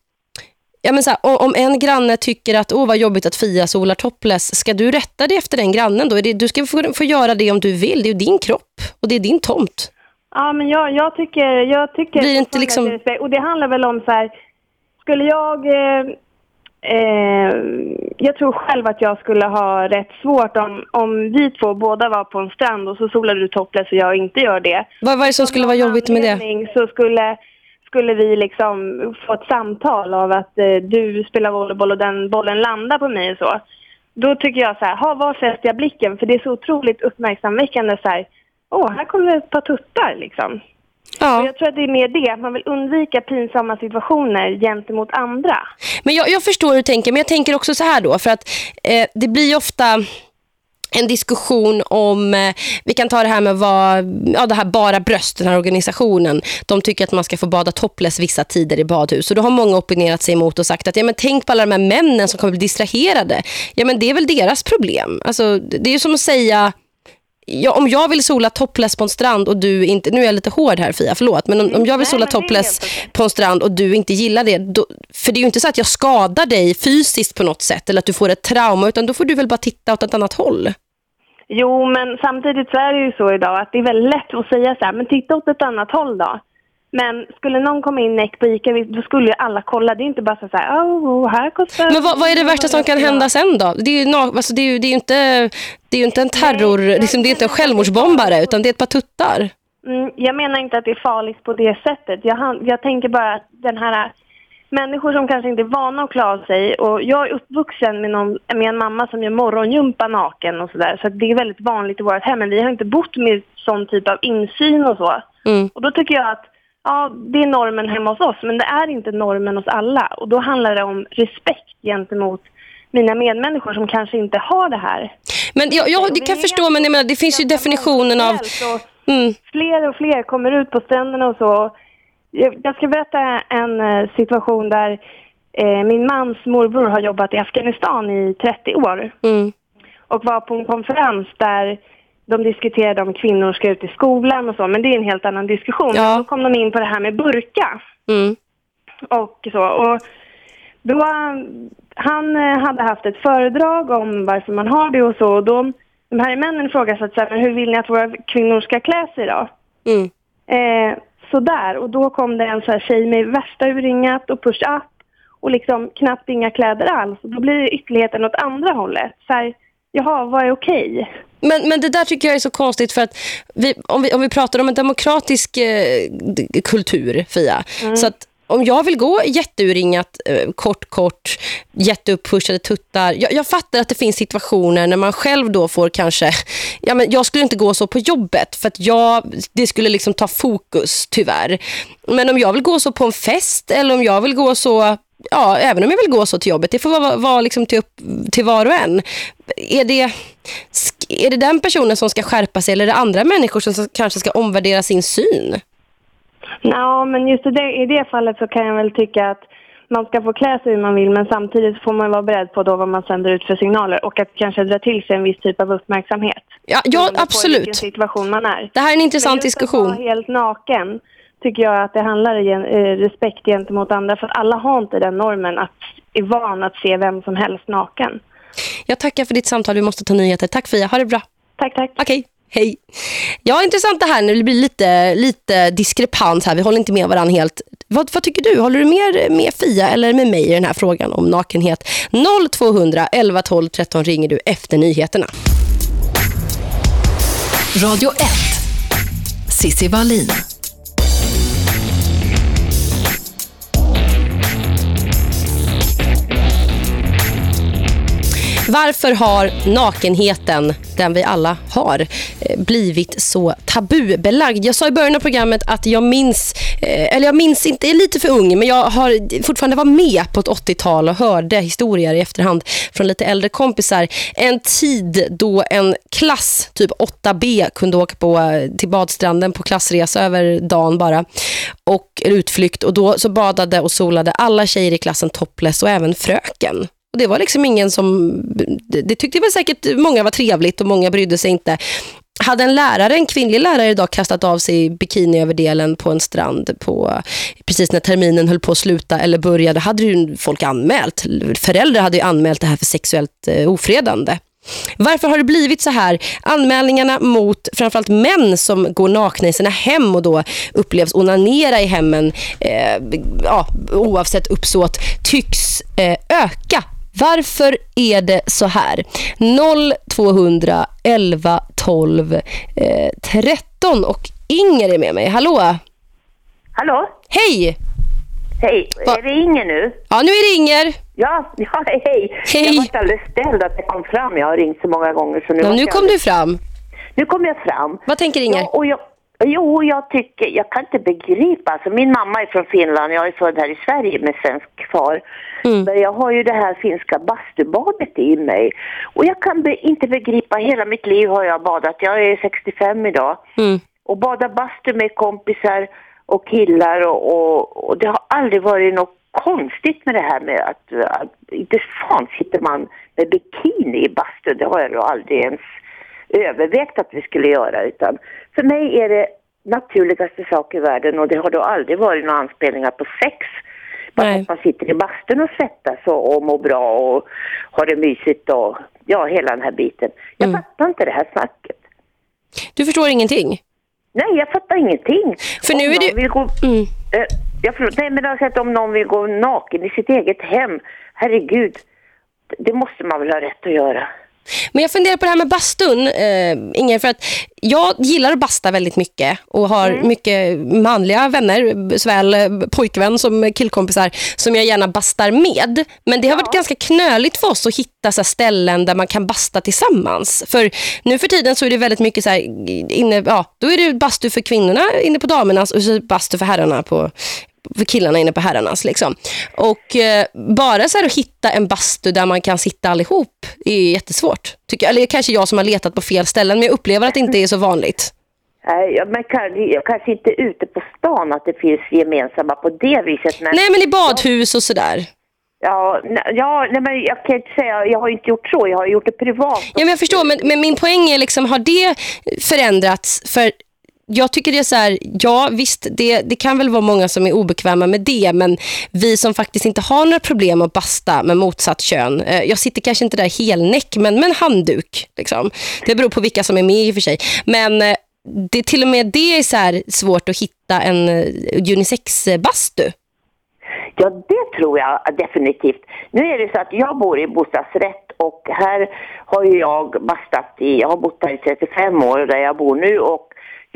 Speaker 1: Ja, men så här, om en granne tycker att åh vad jobbigt att Fia solar topless, ska du rätta dig efter den grannen då? Det, du ska få, få göra det om du vill. Det är ju din kropp och det är din tomt.
Speaker 13: Ja, men jag, jag tycker... Jag tycker
Speaker 1: Blir det inte liksom-.
Speaker 13: Och det handlar väl om så här... Skulle jag... Eh, eh, jag tror själv att jag skulle ha rätt svårt om, om vi två båda var på en strand och så solar du topless och jag inte gör det.
Speaker 1: Vad, vad är det som skulle vara jobbigt med det?
Speaker 13: Så skulle, skulle vi liksom få ett samtal av att eh, du spelar volleyboll och den bollen landar på mig och så. Då tycker jag så här, ha, var fäster jag blicken? För det är så otroligt uppmärksamväckande så här, åh, här kommer ett par tuttar liksom.
Speaker 1: Ja.
Speaker 13: Och jag tror att det är mer det, att man vill undvika pinsamma situationer gentemot andra.
Speaker 1: Men jag, jag förstår hur du tänker, men jag tänker också så här då, för att eh, det blir ofta en diskussion om, eh, vi kan ta det här med vad, ja det här bara bröst, den här organisationen. De tycker att man ska få bada topless vissa tider i badhus. Och då har många opponerat sig emot och sagt att ja, men tänk på alla de här männen som kommer bli distraherade. Ja men det är väl deras problem. Alltså, det är ju som att säga, ja, om jag vill sola topless på en strand och du inte, nu är jag lite hård här Fia, förlåt, men om, om jag vill sola topless på en strand och du inte gillar det, då, för det är ju inte så att jag skadar dig fysiskt på något sätt eller att du får ett trauma, utan då får du väl bara titta åt ett annat håll.
Speaker 13: Jo, men samtidigt så är det ju så idag att det är väldigt lätt att säga så här, men titta åt ett annat håll då. Men skulle någon komma in näck på Ica, då skulle ju alla kolla. Det är inte bara så här, oh, här kostar...
Speaker 1: Men vad, vad är det värsta som kan hända sen då? Det är ju, alltså, det är ju, det är ju inte, det är inte en terror, liksom, det är inte en självmordsbombare, utan det är ett par tuttar.
Speaker 13: Mm, jag menar inte att det är farligt på det sättet. Jag, jag tänker bara att den här människor som kanske inte är vana att klä av sig och jag är uppvuxen med, någon, med en mamma som gör morgongympa naken och sådär så att det är väldigt vanligt i vårt hem men vi har inte bott med sån typ av insyn och så.
Speaker 1: Mm.
Speaker 13: Och då tycker jag att ja, det är normen hemma hos oss men det är inte normen hos alla och då handlar det om respekt gentemot mina medmänniskor som kanske inte har det här.
Speaker 1: Men jag, jag det kan jag förstå, men jag menar, det finns ju definitionen av... Mm.
Speaker 13: Fler och fler kommer ut på stränderna och så. Jag, jag ska berätta en eh, situation där eh, min mans morbror har jobbat i Afghanistan i 30 år.
Speaker 1: Mm.
Speaker 13: Och var på en konferens där de diskuterade om kvinnor ska ut i skolan och så. Men det är en helt annan diskussion.
Speaker 1: Ja.
Speaker 13: Då kom de in på det här med burka
Speaker 1: Mm.
Speaker 13: och så. Och då, han eh, hade haft ett föredrag om varför man har det och så. Och då, de här männen frågade här, men hur vill ni att våra kvinnor ska klä sig då?
Speaker 1: Mm.
Speaker 13: Eh, sådär. Och då kom det en så här tjej med värsta urringat och push-up och liksom knappt inga kläder alls. Och då blir det ytterligheten åt andra hållet. Så här, jaha, vad är okej?
Speaker 1: Men, men det där tycker jag är så konstigt för att vi, om, vi, om vi pratar om en demokratisk eh, kultur, Fia,
Speaker 13: Mm.
Speaker 1: så att om jag vill gå jätteuringat, eh, kort, kort, jätteuppushade tuttar. Jag, jag fattar att det finns situationer när man själv då får kanske... Ja, men jag skulle inte gå så på jobbet för att jag, det skulle liksom ta fokus, tyvärr. Men om jag vill gå så på en fest eller om jag vill gå så... Ja, även om jag vill gå så till jobbet, det får vara, vara liksom till, upp, till var och en. Är det, är det den personen som ska skärpa sig eller är det andra människor som kanske ska omvärdera sin syn?
Speaker 13: Ja, men just i det, i det fallet så kan jag väl tycka att man ska få klä sig hur man vill men samtidigt får man vara beredd på då vad man sänder ut för signaler och att kanske dra till sig en viss typ av uppmärksamhet.
Speaker 1: Ja, ja
Speaker 13: i
Speaker 1: absolut.
Speaker 13: vilken situation man är.
Speaker 1: Det här är en intressant diskussion.
Speaker 13: Att vara helt naken tycker jag att det handlar om eh, respekt gentemot andra för alla har inte den normen att är van att se vem som helst naken.
Speaker 1: Jag tackar för ditt samtal. Vi måste ta nyheter. Tack Fia. Ha det bra.
Speaker 13: Tack, tack.
Speaker 1: Okej. Hej. Ja, intressant det här det blir lite, lite diskrepans här. Vi håller inte med varandra helt. Vad, vad tycker du? Håller du mer med Fia eller med mig i den här frågan om nakenhet? 0200 11 12 13 ringer du efter nyheterna.
Speaker 3: Radio 1. Sissi Wallin.
Speaker 1: Varför har nakenheten, den vi alla har, eh, blivit så tabubelagd? Jag sa i början av programmet att jag minns, eh, eller jag minns inte, jag är lite för ung, men jag har fortfarande var med på ett 80-tal och hörde historier i efterhand från lite äldre kompisar. En tid då en klass, typ 8B, kunde åka på, eh, till badstranden på klassresa över dagen bara och utflykt och då så badade och solade alla tjejer i klassen topless och även fröken. Och det var liksom ingen som... Det, det tyckte väl säkert många var trevligt och många brydde sig inte. Hade en lärare, en kvinnlig lärare idag kastat av sig bikini på en strand på, precis när terminen höll på att sluta eller började, hade ju folk anmält. Föräldrar hade ju anmält det här för sexuellt eh, ofredande. Varför har det blivit så här? Anmälningarna mot framförallt män som går nakna i sina hem och då upplevs onanera i hemmen eh, ja, oavsett uppsåt tycks eh, öka. Varför är det så här? 0200 11 12 eh, 13 och Inger är med mig. Hallå?
Speaker 14: Hallå?
Speaker 1: Hej!
Speaker 14: Hej, är det Inger nu?
Speaker 1: Ja, nu är det Inger.
Speaker 14: Ja, ja hej.
Speaker 1: Hej.
Speaker 14: Jag var alldeles ställd att jag kom fram. Jag har ringt så många gånger. Så nu,
Speaker 1: Ja, nu kom
Speaker 14: alldeles-
Speaker 1: du fram.
Speaker 14: Nu kom jag fram.
Speaker 1: Vad tänker Inger?
Speaker 14: Ja, och jag, jo, jag tycker, jag kan inte begripa. Alltså, min mamma är från Finland, jag är född här i Sverige med svensk far.
Speaker 1: Mm.
Speaker 14: Men jag har ju det här finska bastubadet i mig. Och jag kan be, inte begripa, hela mitt liv har jag badat. Jag är 65 idag.
Speaker 1: Mm.
Speaker 14: Och bada bastu med kompisar och killar och, och, och det har aldrig varit något konstigt med det här med att, att inte fan sitter man med bikini i bastun. Det har jag då aldrig ens övervägt att vi skulle göra. Utan för mig är det naturligaste sak i världen och det har då aldrig varit några anspelningar på sex. Bara att man sitter i bastun och svettas och, och mår bra och har det mysigt och ja, hela den här biten. Jag fattar inte det här snacket.
Speaker 1: Du förstår ingenting?
Speaker 14: Nej, jag fattar ingenting.
Speaker 1: För
Speaker 14: Om
Speaker 1: nu är det- Mm.
Speaker 14: Vill gå, eh, jag förlåt, nej, men jag har sett om någon vill gå naken i sitt eget hem. Herregud, det måste man väl ha rätt att göra.
Speaker 1: Men jag funderar på det här med bastun, eh, Inger, för att jag gillar att basta väldigt mycket och har
Speaker 14: Mm.
Speaker 1: mycket manliga vänner, såväl eh, pojkvän som killkompisar, som jag gärna bastar med. Men det har varit ganska knöligt för oss att hitta så här ställen där man kan basta tillsammans. För nu för tiden så är det väldigt mycket så här, inne, ja, då är det bastu för kvinnorna inne på damernas och så bastu för herrarna på för killarna inne på herrarnas. Liksom. Och eh, bara så här att hitta en bastu där man kan sitta allihop är jättesvårt. Tycker jag. Eller kanske jag som har letat på fel ställen, men jag upplever att det inte är så vanligt.
Speaker 14: Nej, men jag kanske inte är ute på stan att det finns gemensamma på det viset. Men,
Speaker 1: Nej, men i badhus och sådär.
Speaker 14: Ja, ja nej, men jag kan inte säga, jag har inte gjort så, jag har gjort det privat.
Speaker 1: Ja, men jag förstår, men, men min poäng är liksom, har det förändrats? För jag tycker det är så här, ja visst, det, det kan väl vara många som är obekväma med det, men vi som faktiskt inte har några problem att basta med motsatt kön, eh, jag sitter kanske inte där helnäck, men med en handduk. Liksom. Det beror på vilka som är med i och för sig. Men eh, det, till och med det är så här svårt att hitta en eh, unisex-bastu.
Speaker 14: Ja, det tror jag definitivt. Nu är det så att jag bor i bostadsrätt och här har jag bastat i, jag har bott här i 35 år där jag bor nu och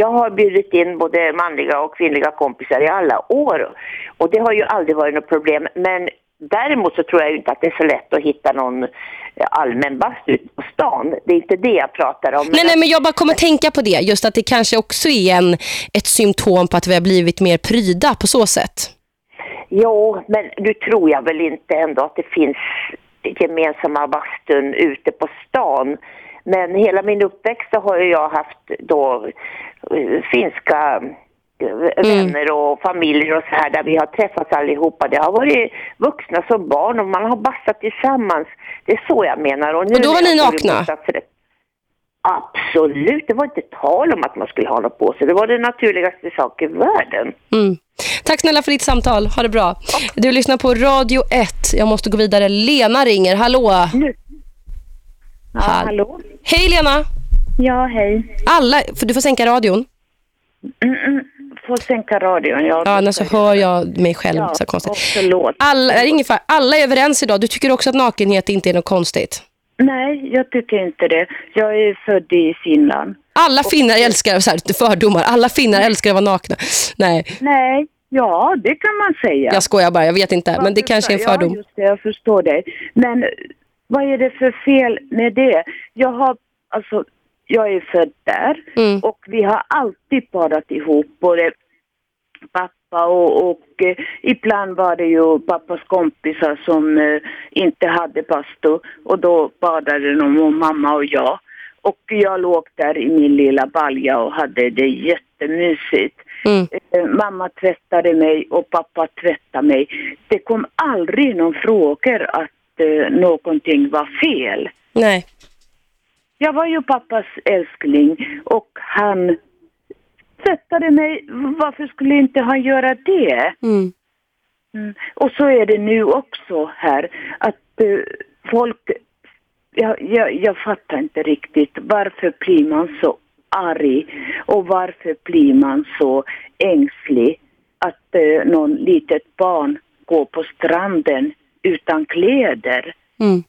Speaker 14: jag har bjudit in både manliga och kvinnliga kompisar i alla år och det har ju aldrig varit något problem. Men däremot så tror jag inte att det är så lätt att hitta någon allmän bastu ute på stan. Det är inte det jag pratar om.
Speaker 1: Nej, nej, men jag bara kommer tänka på det. Just att det kanske också är en, ett symptom på att vi har blivit mer pryda på så sätt.
Speaker 14: Jo, men nu tror jag väl inte ändå att det finns gemensamma bastun ute på stan. Men hela min uppväxt har jag haft då eh, finska eh, vänner och familjer och så här där vi har träffats allihopa. Det har varit vuxna som barn och man har bastat tillsammans. Det är så jag menar. Och, nu
Speaker 1: Och då var ni nakna?
Speaker 14: Absolut, det var inte tal om att man skulle ha något på sig. Det var den naturligaste sak i världen.
Speaker 1: Mm. Tack snälla för ditt samtal. Ha det bra. Du lyssnar på Radio 1. Jag måste gå vidare. Lena ringer. Hallå.
Speaker 15: Ja, hallå?
Speaker 1: Hej Lena.
Speaker 15: Ja, hej.
Speaker 1: Alla, för du får sänka radion.
Speaker 15: Mm, mm. Får sänka radion. Ja,
Speaker 1: Ja, annars så hör jag mig själv
Speaker 15: Ja,
Speaker 1: så konstigt.
Speaker 15: och.
Speaker 1: Alla, är ingen fara. Alla är överens idag. Du tycker också att nakenhet inte är något konstigt.
Speaker 15: Nej, jag tycker inte det. Jag är född i Finland.
Speaker 1: Alla finnar älskar så här, fördomar. Alla finnar älskar att vara nakna. Nej,
Speaker 15: Nej, ja, det kan man säga.
Speaker 1: jag skojar bara. Jag vet inte. Men det kanske är en
Speaker 15: Ja,
Speaker 1: fördom.
Speaker 15: just det, jag förstår dig. Men vad är det för fel med det? Jag har, alltså, jag är född där
Speaker 1: Mm.
Speaker 15: och vi har alltid badat ihop, både pappa och, och eh, ibland var det ju pappas kompisar som eh, inte hade bastu och då badade de och mamma och jag. Och jag låg där i min lilla balja och hade det jättemysigt.
Speaker 1: Mm.
Speaker 15: Eh, Mamma tvättade mig och pappa tvättade mig. Det kom aldrig någon frågor att eh, någonting var fel.
Speaker 1: Nej.
Speaker 15: Jag var ju pappas älskling och han tvättade mig. Varför skulle inte han göra det?
Speaker 1: Mm.
Speaker 15: Mm. Och så är det nu också här att eh, folk, jag, jag, jag fattar inte riktigt varför blir man så arg och varför blir man så ängslig att eh, någon litet barn går på stranden utan kläder.
Speaker 1: Mm.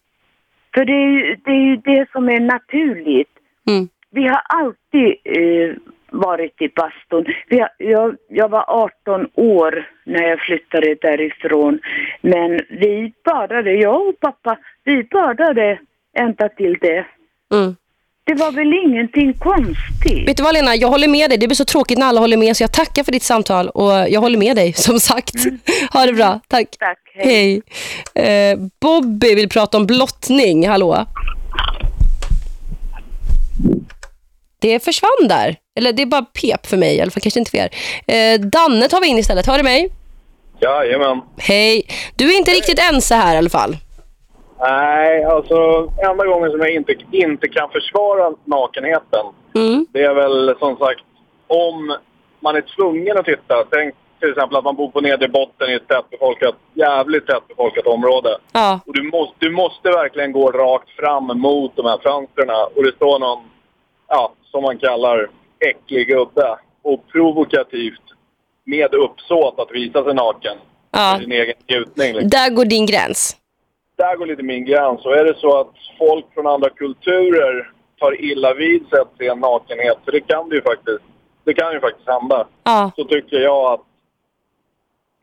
Speaker 15: För det är, ju- det är ju det som är naturligt.
Speaker 1: Mm.
Speaker 15: Vi har alltid eh, varit i bastun. Har, jag, jag var 18 år när jag flyttade därifrån. Men vi badade, jag och pappa, vi badade ända till det.
Speaker 1: Mm.
Speaker 15: Det var väl ingenting konstigt.
Speaker 1: Vet du vad Lena, jag håller med dig. Det blir så tråkigt när alla håller med så jag tackar för ditt samtal och jag håller med dig som sagt. Ha det bra, tack.
Speaker 15: Tack,
Speaker 1: hej. Eh, Bobby vill prata om blottning, hallå. Det försvann där. Eller det är bara pep för mig, i alla fall kanske inte för er. Eh, Danne tar vi in istället, hör du mig?
Speaker 16: Jajamän.
Speaker 1: Hej. Du är inte riktigt ense här i alla fall.
Speaker 16: Nej, alltså enda gången som jag inte, inte kan försvara nakenheten
Speaker 1: Mm.
Speaker 16: det är väl som sagt om man är tvungen att titta. Tänk till exempel att man bor på nedre botten i ett tättbefolkat, jävligt tättbefolkat område.
Speaker 1: Ja.
Speaker 16: Och du måste, du måste verkligen gå rakt fram mot de här fönstren och det står någon, ja, som man kallar äcklig gubbe och provokativt med uppsåt att visa sig naken
Speaker 1: Ja.
Speaker 16: sin egen njutning. Liksom.
Speaker 1: Där går din gräns.
Speaker 16: Där går lite min gräns. Och är det så att folk från andra kulturer tar illa vid sig att se nakenhet, för det kan det ju faktiskt, det kan ju faktiskt hända,
Speaker 1: Ja.
Speaker 16: så tycker jag att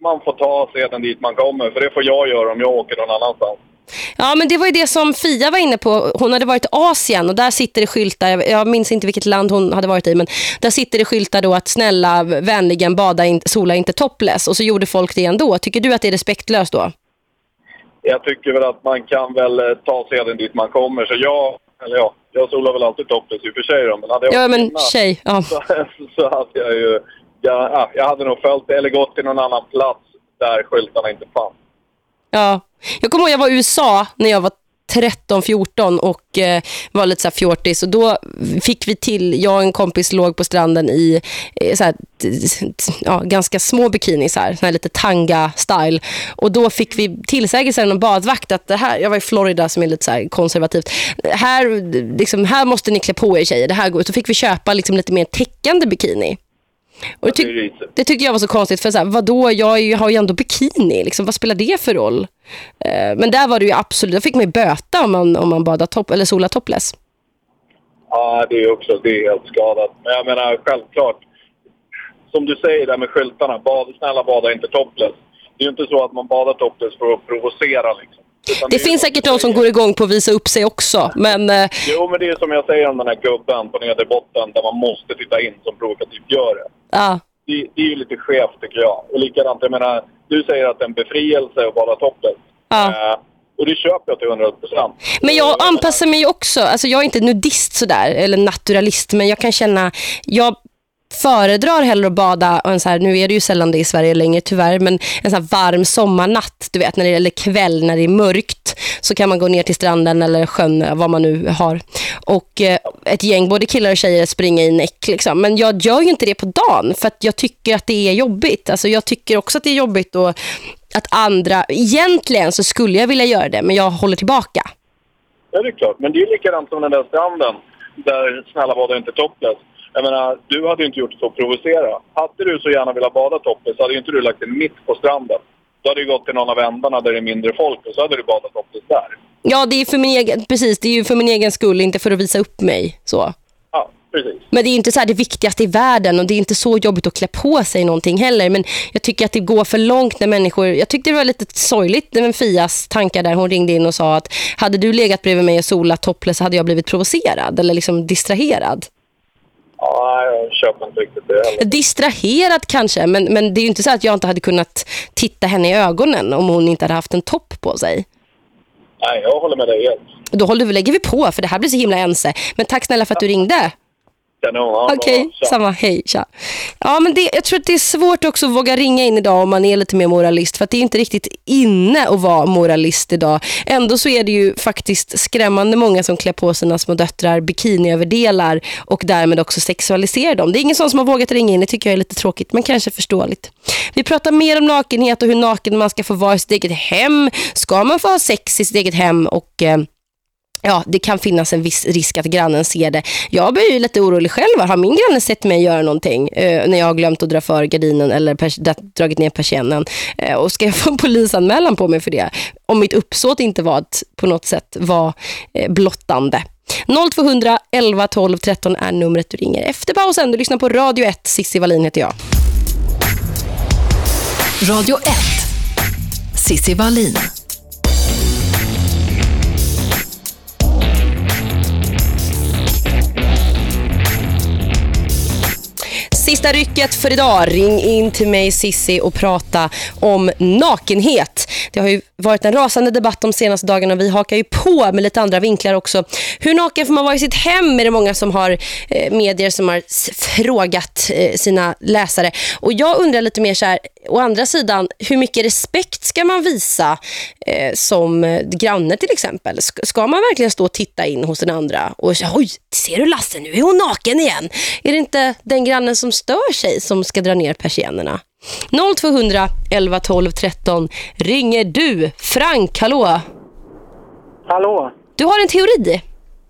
Speaker 16: man får ta seden dit man kommer. För det får jag göra om jag åker någon annanstans.
Speaker 1: Ja, men det var ju det som Fia var inne på. Hon hade varit i Asien och där sitter det skyltar. Jag- minns inte vilket land hon hade varit i, men där sitter det skyltar då att snälla, vänligen bada, in, sola inte topless. Och så gjorde folk det ändå. Tycker du att det är respektlöst då?
Speaker 16: Jag tycker väl att man kan väl eh, ta seden dit man kommer. Så jag, eller ja, jag solar väl alltid topless i och för sig då. Men hade jag
Speaker 1: Ja, men
Speaker 16: kvinna
Speaker 1: tjej. Ja.
Speaker 16: så, så hade jag ju, jag, ja, jag hade nog följt eller gått till någon annan plats där skyltarna inte fanns.
Speaker 1: Ja. Jag kommer ihåg jag var i USA när jag var 13-14 och eh, var lite så här fjortis. Och då fick vi till, jag och en kompis låg på stranden i eh, så här, ja, ganska små bikinis här, så här lite tanga-style. Och då fick vi tillsägelsen av badvakt att det här, jag var i Florida som är lite så här konservativt. Här, liksom, här måste ni klä på er tjejer, det här går ut. Då fick vi köpa liksom lite mer täckande bikini. Och det, det tyckte jag var så konstigt för så här, vadå, jag har ju ändå bikini, liksom, vad spelar det för roll? Eh, men där var det ju absolut, då fick man ju böta om man, om man badar topp, eller sola topless.
Speaker 16: Ja, det är också det är helt skadat. Men jag menar självklart, som du säger där med skyltarna, bad, snälla bada inte topless. Det är ju inte så att man badar topless för att provocera liksom.
Speaker 1: Det finns säkert någon som går igång på att visa upp sig också, men eh,
Speaker 16: Jo, men det är som jag säger om den här gubben på nederbotten där man måste titta in som provokativt gör det.
Speaker 1: ja.
Speaker 16: Det, det är ju lite skevt tycker jag. Och likadant, jag menar, du säger att det är en befrielse att bada topless.
Speaker 1: Ja.
Speaker 16: Eh, och det köper jag till 100 procent.
Speaker 1: Men jag anpassar mig också. Alltså jag är inte nudist sådär, eller naturalist, men jag kan känna, jag föredrar hellre att bada och en så här, nu är det ju sällan det i Sverige längre tyvärr, men en så här varm sommarnatt, du vet, när det, eller kväll när det är mörkt, så kan man gå ner till stranden eller sjön, vad man nu har. Och eh, ett gäng, både killar och tjejer, springer i näck. Liksom. Men jag gör ju inte det på dagen, för att jag tycker att det är jobbigt. Alltså jag tycker också att det är jobbigt och att andra, egentligen så skulle jag vilja göra det, men jag håller tillbaka.
Speaker 16: Ja, det är klart. Men det är likadant som den där stranden där snälla bada inte topless. Jag menar, du hade ju inte gjort det för att provocera. Hade du så gärna velat bada topless så hade ju inte du lagt dig mitt på stranden. Du hade ju gått till någon av ändarna där det är mindre folk och så hade du badat topless där.
Speaker 1: Ja, det är för min egen, precis, det är ju för min egen skull, inte för att visa upp mig. Så.
Speaker 16: Ja, precis.
Speaker 1: Men det är inte så det viktigaste i världen och det är inte så jobbigt att klä på sig någonting heller. Men jag tycker att det går för långt när människor... Jag tyckte det var lite sorgligt med Fias tankar där hon ringde in och sa att hade du legat bredvid mig och solat topless så hade jag blivit provocerad eller liksom distraherad.
Speaker 16: Ja, jag köper inte riktigt det heller.
Speaker 1: Distraherad kanske, men, men det är ju inte så att jag inte hade kunnat titta henne i ögonen om hon inte hade haft en topp på sig.
Speaker 16: Nej, jag håller med dig helt.
Speaker 1: Då håller vi, lägger vi på för det här blir så himla ense. Men tack snälla för att du ringde.
Speaker 16: Kanon.
Speaker 1: Okej.
Speaker 16: Tja.
Speaker 1: samma. Hej, tja. Ja, men det, jag tror att det är svårt också att våga ringa in idag om man är lite mer moralist. För att det är inte riktigt inne att vara moralist idag. Ändå så är det ju faktiskt skrämmande många som klär på sina små döttrar bikiniöverdelar och därmed också sexualiserar dem. Det är ingen sån som har vågat ringa in. Det tycker jag är lite tråkigt, men kanske förståeligt. Vi pratar mer om nakenhet och hur naken man ska få vara i sitt eget hem. Ska man få ha sex i sitt eget hem och... Eh, Ja, det kan finnas en viss risk att grannen ser det. Jag blir ju lite orolig själv. Har min granne sett mig göra någonting eh, när jag har glömt att dra för gardinen eller dragit ner persiennen? Eh, och ska jag få en polisanmälan på mig för det? Om mitt uppsåt inte var att på något sätt vara eh, blottande. 0200 11 12 13 är numret du ringer. Efter pausen, du lyssnar på Radio 1. Sissi Wallin heter jag.
Speaker 3: Radio 1. Sissi Wallin.
Speaker 1: Sista rycket för idag. Ring in till mig Sissi och prata om nakenhet. Det har ju varit en rasande debatt de senaste dagarna och vi hakar ju på med lite andra vinklar också. Hur naken får man vara i sitt hem är det många som har eh, medier som har frågat eh, sina läsare. Och jag undrar lite mer så här, å andra sidan, hur mycket respekt ska man visa eh, som eh, granne till exempel? Ska man verkligen stå och titta in hos den andra och säga, oj, ser du Lasse, nu är hon naken igen. Är det inte den grannen som stör sig som ska dra ner persiennerna? 0200 11 12 13 ringer du. Frank, hallå?
Speaker 17: Hallå?
Speaker 1: Du har en teori.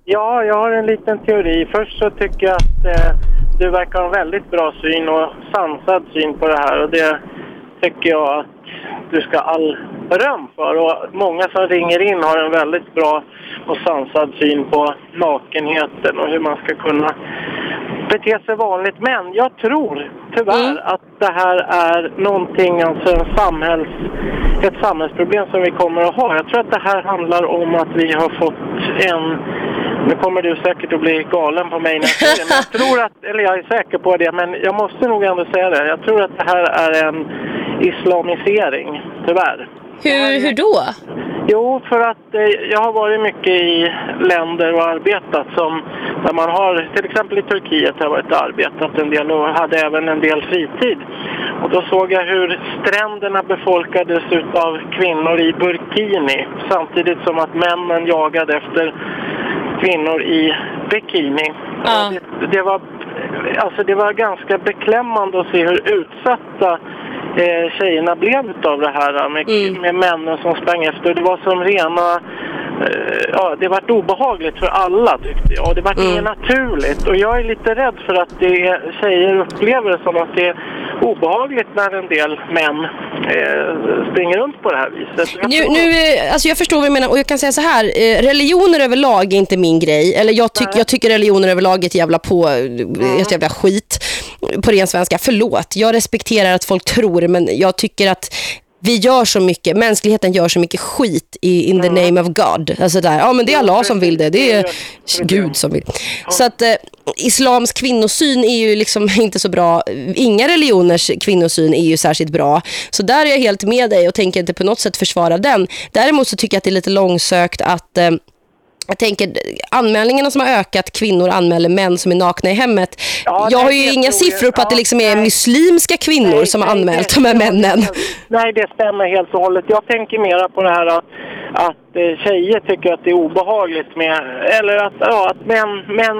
Speaker 17: Ja, jag har en liten teori. Först så tycker jag att eh, du verkar ha en väldigt bra syn och sansad syn på det här och det tycker jag att du ska ha all beröm för. Och många som ringer in har en väldigt bra och sansad syn på nakenheten och hur man ska kunna bete sig vanligt. Men jag tror tyvärr att det här är någonting, alltså en samhälls, ett samhällsproblem som vi kommer att ha. Jag tror att det här handlar om att vi har fått en nu kommer du säkert att bli galen på mig när jag säger det, men jag tror att, eller jag är säker på det, men jag måste nog ändå säga det. Jag tror att det här är en islamisering, tyvärr.
Speaker 1: Hur, hur då?
Speaker 17: Jo, för att eh, jag har varit mycket i länder och arbetat som där man har, till exempel i Turkiet har jag varit och arbetat en del och hade även en del fritid. Och då såg jag hur stränderna befolkades utav kvinnor i burkini samtidigt som att männen jagade efter kvinnor i bikini.
Speaker 1: Ja.
Speaker 17: Det, det, var, alltså det var ganska beklämmande att se hur utsatta eh, tjejerna blev utav det här med, med männen som sprang efter. Det var som rena... Eh, ja, det var obehagligt för alla tyckte jag. Och det var
Speaker 1: Mm.
Speaker 17: inget naturligt. Och jag är lite rädd för att det tjejer upplever det som att det är obehagligt när en del män eh, springer runt på det här viset. Jag
Speaker 1: Nu,
Speaker 17: tror-
Speaker 1: nu, eh, alltså jag förstår vad du menar och jag kan säga så här, religioner överlag är inte min grej. Eller jag, tyck, jag tycker religioner överlag är ett jävla, på, eh, ett jävla skit på ren svenska. Förlåt, jag respekterar att folk tror men jag tycker att vi gör så mycket, mänskligheten gör så mycket skit i in the name of God. Alltså där, ja men det är Allah som vill det, det är Gud som vill. Så att eh, islams kvinnosyn är ju liksom inte så bra. Inga religioners kvinnosyn är ju särskilt bra. Så där är jag helt med dig och tänker inte på något sätt försvara den. Däremot så tycker jag att det är lite långsökt att eh, jag tänker, anmälningarna som har ökat, kvinnor anmäler män som är nakna i hemmet. jag har ju inga siffror på att det liksom är muslimska kvinnor som har anmält de här männen.
Speaker 17: Nej, det stämmer helt och hållet. Jag tänker mera på det här att, att eh, tjejer tycker att det är obehagligt med, eller att, ja, att män, män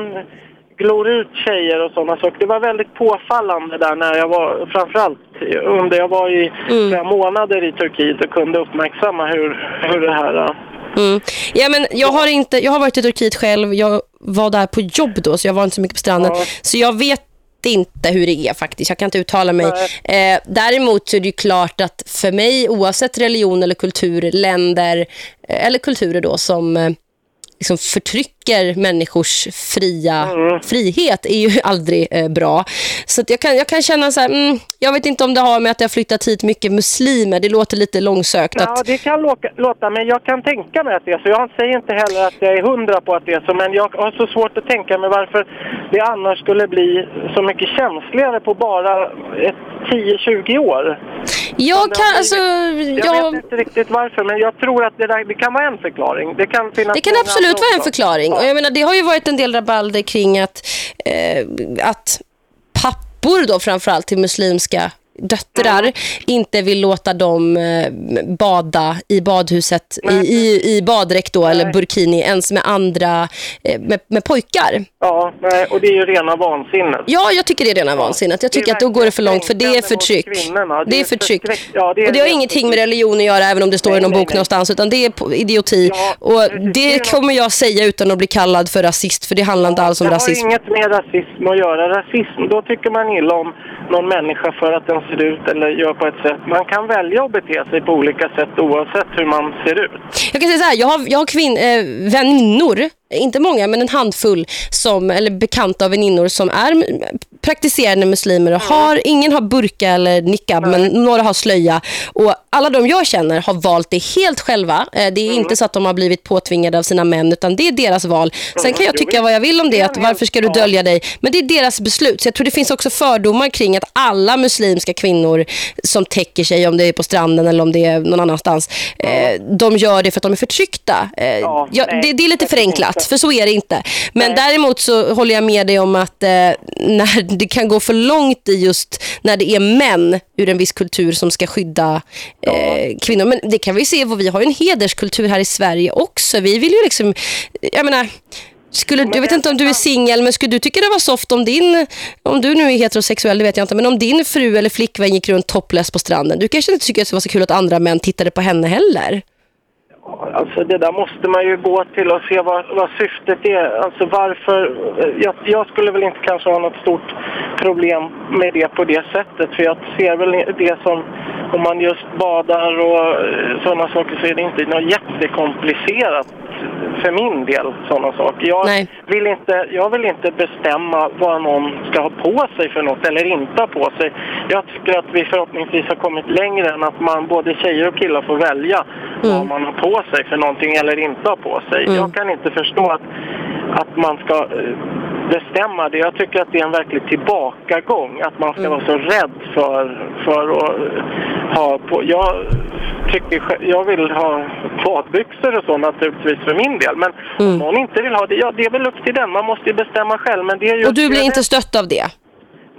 Speaker 17: glor ut tjejer och sådana saker. Det var väldigt påfallande där när jag var, framförallt under jag var i flera månader i Turkiet och kunde uppmärksamma hur, hur det här ja.
Speaker 1: Mm. Ja, men jag, har inte, jag har varit i Turkiet själv. Jag var där på jobb då, så jag var inte så mycket på stranden. Så jag vet inte hur det är faktiskt. Jag kan inte uttala mig. Eh, däremot så är det ju klart att för mig, oavsett religion eller kultur, länder eh, eller kulturer då som eh, liksom förtrycker människors fria frihet är ju aldrig eh, bra. Så jag, kan, jag kan känna så här, mm, jag vet inte om det har med att jag flyttat hit mycket muslimer. Det låter lite långsökt.
Speaker 17: Ja,
Speaker 1: Att,
Speaker 17: det kan låta, låta, men jag kan tänka mig att det är så. Jag säger inte heller att jag är hundra på att det är så, men jag har så svårt att tänka mig varför det annars skulle bli så mycket känsligare på bara ett 10-20 år.
Speaker 1: Jag kan, alltså,
Speaker 17: Jag
Speaker 1: jag,
Speaker 17: vet inte riktigt varför, men jag tror att det, där, det kan vara en förklaring. Det kan, finnas
Speaker 1: Det kan absolut vara en förklaring. Och jag menar, det har ju varit en del rabalder kring att, eh, att pappor då framförallt till muslimska döttrar inte vill låta dem eh, bada i badhuset i, i, i baddräkt då, eller burkini ens med andra eh, med, med pojkar.
Speaker 17: Ja, nej, och det är ju rena vansinnet.
Speaker 1: Ja, jag tycker det är rena vansinnet. Jag tycker att då går det för långt för det är förtryck.
Speaker 17: kvinnorna.
Speaker 1: Det är förtryck.
Speaker 17: Ja, det är
Speaker 1: Och det har ingenting med religion att göra även om det står i någon bok någonstans utan det är idioti. och det kommer jag säga utan att bli kallad för rasist för det handlar inte alls om
Speaker 17: det
Speaker 1: rasism.
Speaker 17: har inget med rasism att göra. Rasism, då tycker man illa om någon människa för att den ser ut eller gör på ett sätt. Man kan välja att bete sig på olika sätt oavsett hur man ser ut.
Speaker 1: Jag kan säga så här, jag har, jag har kvinn, äh, eh, väninnor, inte många men en handfull, som, eller bekanta väninnor som är praktiserande muslimer och har, ingen har burka eller niqab men några har slöja. Och alla de jag känner har valt det helt själva. Eh, det är inte så att de har blivit påtvingade av sina män utan det är deras val. Sen kan jag tycka vad jag vill om det, att varför ska du dölja dig? Men det är deras beslut. Så jag tror det finns också fördomar kring att alla muslimska kvinnor som täcker sig, om det är på stranden eller om det är någon annanstans, eh, de gör det för att de är förtryckta. Eh, ja, det, det är lite förenklat, för så är det inte. Men däremot så håller jag med dig om att eh, när det kan gå för långt i just när det är män ur en viss kultur som ska skydda eh, kvinnor. Men det kan vi se, vi har ju en hederskultur här i Sverige också. Vi vill ju liksom, jag menar, skulle, jag vet inte om du är singel, men skulle du tycka det var soft om din, om du nu är heterosexuell, det vet jag inte, men om din fru eller flickvän gick runt topless på stranden, du kanske inte tycker att det var så kul att andra män tittade på henne heller?
Speaker 17: Alltså det där måste man ju gå till och se vad, vad syftet är. Alltså varför... Jag, jag skulle väl inte kanske ha något stort problem med det på det sättet. För jag ser väl det som, om man just badar och sådana saker så är det inte något jättekomplicerat för min del sådana saker. Jag vill, inte, jag vill inte bestämma vad någon ska ha på sig för något eller inte ha på sig. Jag tycker att vi förhoppningsvis har kommit längre än att man både tjejer och killar får välja vad man har på sig för någonting eller inte har på sig.
Speaker 1: Mm.
Speaker 17: Jag kan inte förstå att, att man ska eh, bestämma det. Jag tycker att det är en verklig tillbakagång. Att man ska
Speaker 1: Mm.
Speaker 17: vara så rädd för, för att eh, ha på... Jag, tycker, jag vill ha badbyxor och så naturligtvis för min del. Men om någon inte vill ha det, ja det är väl upp till den. Man måste ju bestämma själv. Men det är ju
Speaker 1: Och du blir inte stött av det?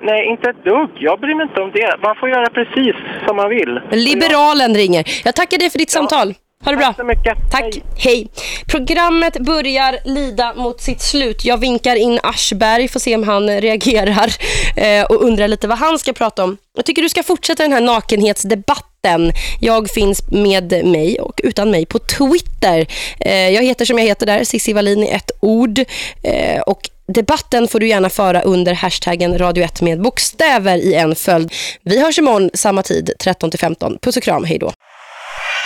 Speaker 17: Nej, inte ett dugg. Jag bryr mig inte om det. Man får göra precis som man vill.
Speaker 1: Liberalen ringer. Jag tackar dig för ditt samtal. Ha det bra.
Speaker 17: Tack så mycket.
Speaker 1: Tack. Hej. Programmet börjar lida mot sitt slut. Jag vinkar in Aschberg får se om han reagerar eh, och undrar lite vad han ska prata om. Jag tycker du ska fortsätta den här nakenhetsdebatten. Jag finns med mig och utan mig på Twitter. Eh, jag heter som jag heter där, Cissi Wallin i ett ord. Eh, och Debatten får du gärna föra under hashtaggen Radio 1 med bokstäver i en följd. Vi hörs imorgon samma tid, 13-15. Puss och kram, hej då.